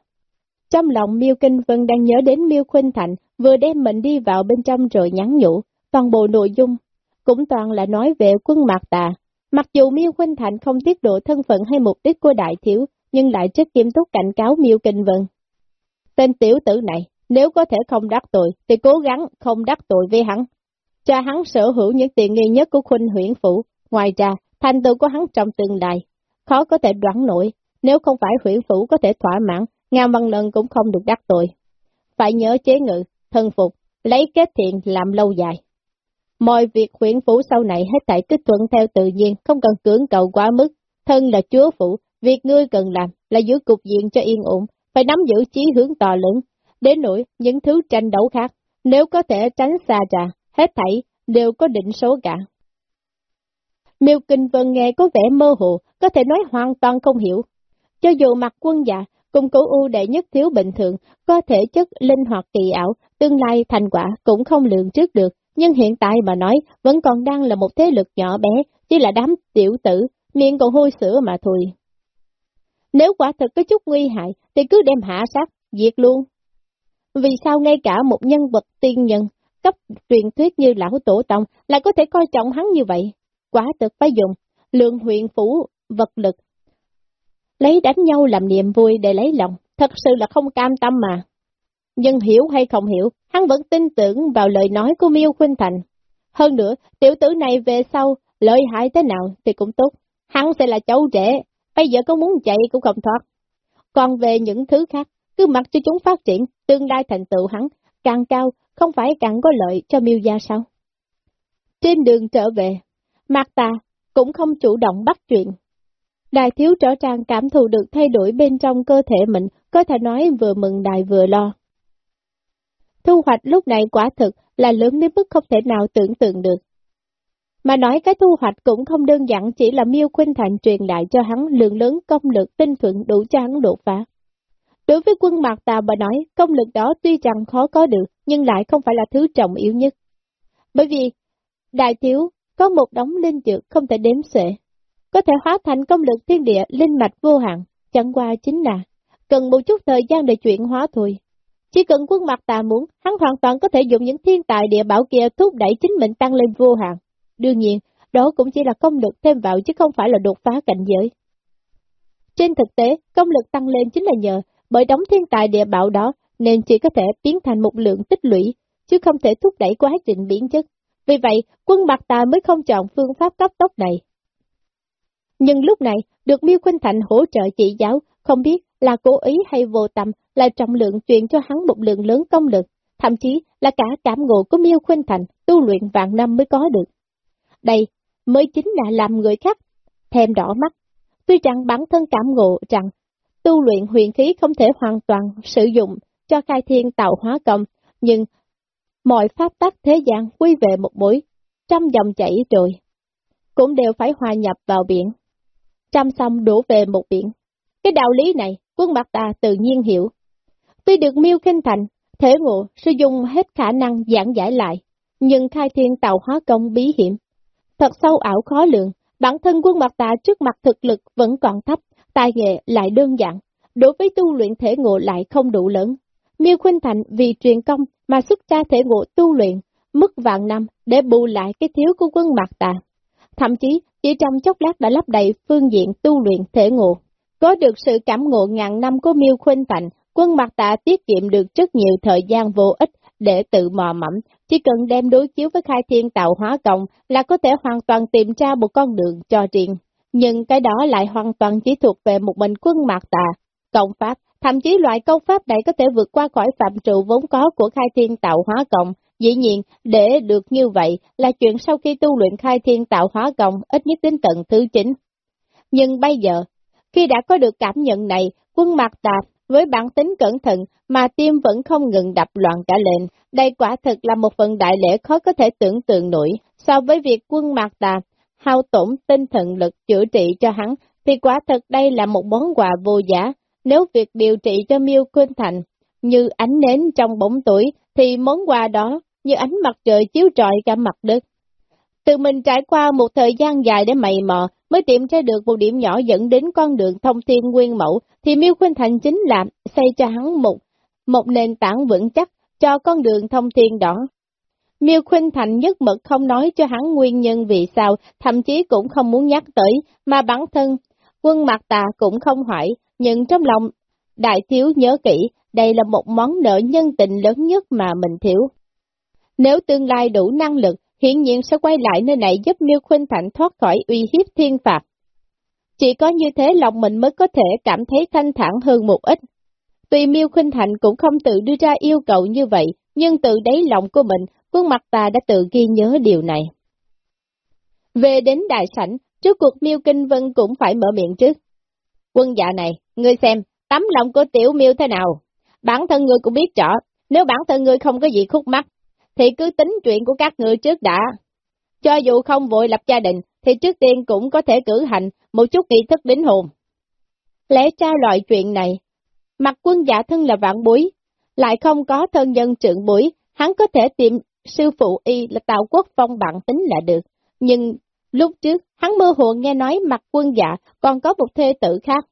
Trong lòng Miêu Kinh Vân đang nhớ đến Miêu Khuynh Thành, vừa đem mình đi vào bên trong rồi nhắn nhủ, toàn bộ nội dung, cũng toàn là nói về quân Mạc Tà. Mặc dù Miêu Khuynh Thành không tiết lộ thân phận hay mục đích của đại thiếu, nhưng lại rất nghiêm túc cảnh cáo Miêu Kinh Vân. Tên tiểu tử này, nếu có thể không đắc tội, thì cố gắng không đắc tội với hắn. Cho hắn sở hữu những tiện nghi nhất của khuynh huyện phủ, ngoài ra, thành tựu của hắn trong tương lai, khó có thể đoán nổi, nếu không phải huyện phủ có thể thỏa mãn, Ngao văn Lân cũng không được đắc tội. Phải nhớ chế ngự, thân phục, lấy kết thiện làm lâu dài. Mọi việc huyện phủ sau này hết thảy cứ thuận theo tự nhiên, không cần cưỡng cầu quá mức. Thân là chúa phủ, việc ngươi cần làm là giữ cục diện cho yên ổn, phải nắm giữ chí hướng to lớn. Đến nỗi những thứ tranh đấu khác, nếu có thể tránh xa ra, hết thảy đều có định số cả. Miêu Kinh Vân nghe có vẻ mơ hồ, có thể nói hoàn toàn không hiểu. Cho dù mặt quân dạ, Cung cố u đệ nhất thiếu bình thường, có thể chất linh hoạt kỳ ảo, tương lai thành quả cũng không lượng trước được, nhưng hiện tại mà nói, vẫn còn đang là một thế lực nhỏ bé, chỉ là đám tiểu tử, miệng còn hôi sữa mà thôi. Nếu quả thực có chút nguy hại, thì cứ đem hạ sát, diệt luôn. Vì sao ngay cả một nhân vật tiên nhân, cấp truyền thuyết như lão tổ tông lại có thể coi trọng hắn như vậy? Quả thực phải dùng, lượng huyện phủ, vật lực. Lấy đánh nhau làm niềm vui để lấy lòng, thật sự là không cam tâm mà. Nhưng hiểu hay không hiểu, hắn vẫn tin tưởng vào lời nói của Miêu Khuynh Thành. Hơn nữa, tiểu tử này về sau, lợi hại thế nào thì cũng tốt. Hắn sẽ là cháu trẻ, bây giờ có muốn chạy cũng không thoát. Còn về những thứ khác, cứ mặc cho chúng phát triển, tương lai thành tựu hắn, càng cao, không phải càng có lợi cho miêu gia sao? Trên đường trở về, Mạc Tà cũng không chủ động bắt chuyện. Đại thiếu trở trang cảm thụ được thay đổi bên trong cơ thể mình, có thể nói vừa mừng đại vừa lo. Thu hoạch lúc này quả thực là lớn đến mức không thể nào tưởng tượng được. Mà nói cái thu hoạch cũng không đơn giản chỉ là miêu khuynh thành truyền lại cho hắn lượng lớn công lực tinh thuận đủ cho hắn đột phá. Đối với quân mạc tà bà nói, công lực đó tuy rằng khó có được, nhưng lại không phải là thứ trọng yếu nhất. Bởi vì, đại thiếu có một đống linh dược không thể đếm xuể, có thể hóa thành công lực thiên địa linh mạch vô hạn, chẳng qua chính là cần một chút thời gian để chuyển hóa thôi. Chỉ cần quân mặt tà muốn, hắn hoàn toàn có thể dùng những thiên tài địa bảo kia thúc đẩy chính mình tăng lên vô hạn. Đương nhiên, đó cũng chỉ là công lực thêm vào chứ không phải là đột phá cảnh giới. Trên thực tế, công lực tăng lên chính là nhờ bởi đóng thiên tài địa bảo đó nên chỉ có thể biến thành một lượng tích lũy, chứ không thể thúc đẩy quá trình biến chất. Vì vậy, quân mặt Tà mới không chọn phương pháp cấp tốc này. Nhưng lúc này, được Miêu Khuynh Thành hỗ trợ chỉ giáo, không biết là cố ý hay vô tâm, là trọng lượng truyền cho hắn một lượng lớn công lực, thậm chí là cả cảm ngộ của Miêu Khuynh Thành tu luyện vạn năm mới có được. Đây mới chính là làm người khác thèm đỏ mắt. Tuy rằng bản thân cảm ngộ rằng tu luyện huyền khí không thể hoàn toàn sử dụng cho khai thiên tạo hóa công, nhưng mọi pháp tắc thế gian quy về một mối, trăm dòng chảy rồi, cũng đều phải hòa nhập vào biển. Trăm xong đổ về một biển. Cái đạo lý này, quân mặt ta tự nhiên hiểu. Tuy được miêu kinh thành, thể ngộ sử dụng hết khả năng giảng giải lại, nhưng khai thiên tạo hóa công bí hiểm. Thật sâu ảo khó lượng, bản thân quân mặt tà trước mặt thực lực vẫn còn thấp, tài nghệ lại đơn giản, đối với tu luyện thể ngộ lại không đủ lớn. Miêu Khuynh Thành vì truyền công mà xuất ra thể ngộ tu luyện, mất vạn năm để bù lại cái thiếu của quân mặt tà. Thậm chí, chỉ trong chốc lát đã lấp đầy phương diện tu luyện thể ngộ. Có được sự cảm ngộ ngàn năm của Miêu Khuynh Thành, quân mặt tạ tiết kiệm được rất nhiều thời gian vô ích để tự mò mẫm, chỉ cần đem đối chiếu với khai thiên tạo hóa cộng là có thể hoàn toàn tìm ra một con đường cho riêng. Nhưng cái đó lại hoàn toàn chỉ thuộc về một mình quân mạc tà, cộng pháp, thậm chí loại câu pháp này có thể vượt qua khỏi phạm trụ vốn có của khai thiên tạo hóa cộng. Dĩ nhiên, để được như vậy là chuyện sau khi tu luyện khai thiên tạo hóa cộng ít nhất đến tận thứ chín. Nhưng bây giờ, khi đã có được cảm nhận này, quân mặt tà với bản tính cẩn thận mà tim vẫn không ngừng đập loạn cả lên, đây quả thực là một phần đại lễ khó có thể tưởng tượng nổi. So với việc quân mạc tà hao tổn tinh thần lực chữa trị cho hắn, thì quả thực đây là một món quà vô giá. Nếu việc điều trị cho Miêu Quyên Thành như ánh nến trong bóng tuổi, thì món quà đó như ánh mặt trời chiếu trọi cả mặt đất. Từ mình trải qua một thời gian dài để mày mò, mới tìm ra được một điểm nhỏ dẫn đến con đường thông thiên nguyên mẫu, thì Miêu Khuynh Thành chính là xây cho hắn một, một nền tảng vững chắc cho con đường thông thiên đó. Miêu Khuynh Thành nhất mực không nói cho hắn nguyên nhân vì sao, thậm chí cũng không muốn nhắc tới, mà bản thân, quân mặt tà cũng không hỏi, nhưng trong lòng đại thiếu nhớ kỹ, đây là một món nợ nhân tình lớn nhất mà mình thiếu. Nếu tương lai đủ năng lực, hiện nhiên sẽ quay lại nơi này giúp Miêu Khuynh thạnh thoát khỏi uy hiếp thiên phạt. Chỉ có như thế lòng mình mới có thể cảm thấy thanh thản hơn một ít. Tuy Miêu Khuynh thạnh cũng không tự đưa ra yêu cầu như vậy, nhưng từ đáy lòng của mình, quân mặt ta đã tự ghi nhớ điều này. Về đến đại sảnh, trước cuộc Miêu Kinh Vân cũng phải mở miệng trước. Quân dạ này, ngươi xem, tấm lòng của tiểu Miêu thế nào? Bản thân ngươi cũng biết rõ, nếu bản thân ngươi không có gì khúc mắc, thì cứ tính chuyện của các ngươi trước đã. Cho dù không vội lập gia đình, thì trước tiên cũng có thể cử hành một chút nghi thức đính hồn. Lẽ ra loại chuyện này, mặt quân giả thân là vạn bối, lại không có thân nhân trưởng bối, hắn có thể tìm sư phụ y là tạo Quốc Phong bạn tính là được. Nhưng lúc trước, hắn mơ hồ nghe nói mặt quân dạ còn có một thê tử khác.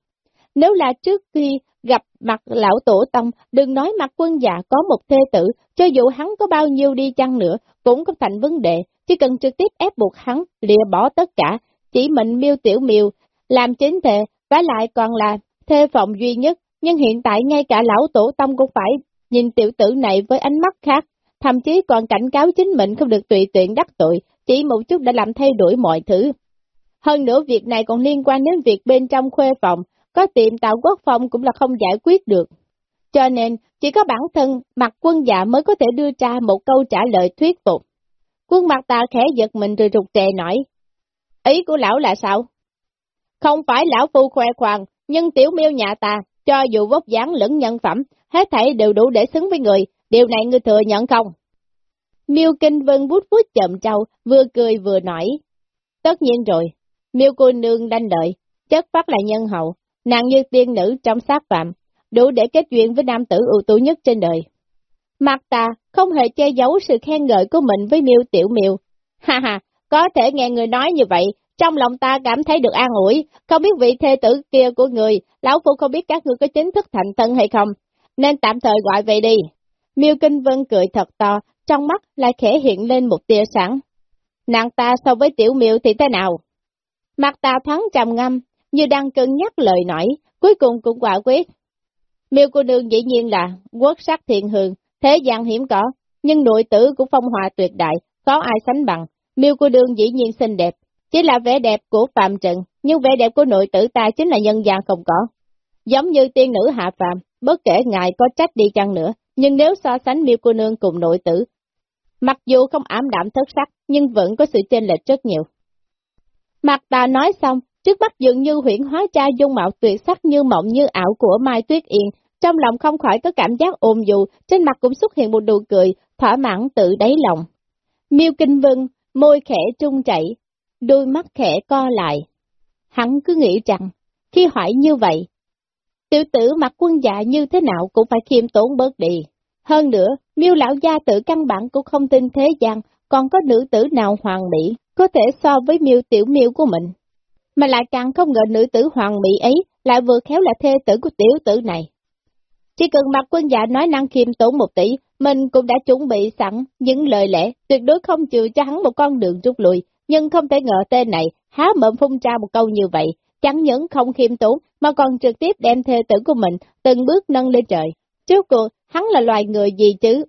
Nếu là trước khi gặp mặt lão tổ tông, đừng nói mặt quân dạ có một thê tử, cho dù hắn có bao nhiêu đi chăng nữa, cũng không thành vấn đề, chỉ cần trực tiếp ép buộc hắn, lìa bỏ tất cả, chỉ mình miêu tiểu miêu, làm chính thề, và lại còn là thê phòng duy nhất, nhưng hiện tại ngay cả lão tổ tông cũng phải nhìn tiểu tử này với ánh mắt khác, thậm chí còn cảnh cáo chính mình không được tùy tiện đắc tội, chỉ một chút đã làm thay đổi mọi thứ. Hơn nữa việc này còn liên quan đến việc bên trong khuê phòng, có tiệm tạo quốc phòng cũng là không giải quyết được. Cho nên, chỉ có bản thân mặt quân dạ mới có thể đưa ra một câu trả lời thuyết phục. Quân mặt ta khẽ giật mình rồi rụt trề nói. Ý của lão là sao? Không phải lão phu khoe khoang, nhưng tiểu miêu nhà ta, cho dù vóc dáng lẫn nhân phẩm, hết thảy đều đủ để xứng với người, điều này ngươi thừa nhận không? Miêu Kinh Vân bút bút chậm trâu, vừa cười vừa nói. Tất nhiên rồi, miêu cô nương đanh đợi, chất phát là nhân hậu, nàng như tiên nữ trong sát phạm, đủ để kết duyên với nam tử ưu tú nhất trên đời. Mặt ta không hề che giấu sự khen ngợi của mình với miêu tiểu miêu. Ha ha, có thể nghe người nói như vậy, trong lòng ta cảm thấy được an ủi, không biết vị thê tử kia của người, lão phu không biết các ngươi có chính thức thành thân hay không, nên tạm thời gọi vậy đi. Miêu Kinh Vân cười thật to, trong mắt lại khẽ hiện lên một tia sáng. Nàng ta so với tiểu miêu thì thế nào? Mặt ta thoáng trầm ngâm, như đang cân nhắc lời nói, cuối cùng cũng quả quyết. Miêu cô nương dĩ nhiên là quốc sắc thiện hương, thế gian hiểm có, nhưng nội tử của phong hòa tuyệt đại, có ai sánh bằng. Miêu cô nương dĩ nhiên xinh đẹp, chỉ là vẻ đẹp của Phạm Trần, nhưng vẻ đẹp của nội tử ta chính là nhân gian không có. Giống như tiên nữ hạ phàm, bất kể ngài có trách đi chăng nữa, nhưng nếu so sánh miêu cô nương cùng nội tử, mặc dù không ảm đạm thất sắc, nhưng vẫn có sự chênh lệch rất nhiều. Mặt ta nói xong, trước mắt dường như huyển hóa cha dung mạo tuyệt sắc như mộng như ảo của Mai Tuyết Yên, trong lòng không khỏi có cảm giác ôm dù, trên mặt cũng xuất hiện một nụ cười, thỏa mãn tự đáy lòng. Miêu Kinh Vân, môi khẽ trung chảy, đôi mắt khẽ co lại. Hắn cứ nghĩ rằng, khi hỏi như vậy, tiểu tử mặc quân dạ như thế nào cũng phải khiêm tốn bớt đi. Hơn nữa, miêu lão gia tự căn bản cũng không tin thế gian, còn có nữ tử nào hoàng mỹ, có thể so với miêu tiểu miêu của mình. Mà lại càng không ngờ nữ tử hoàng mỹ ấy lại vừa khéo là thê tử của tiểu tử này. Chỉ cần mặt quân dạ nói năng khiêm tốn một tỷ, mình cũng đã chuẩn bị sẵn những lời lẽ, tuyệt đối không chịu cho hắn một con đường rút lui, nhưng không thể ngờ tên này há mộm phun ra một câu như vậy, chẳng những không khiêm tốn mà còn trực tiếp đem thê tử của mình từng bước nâng lên trời. Trước cuộc, hắn là loài người gì chứ,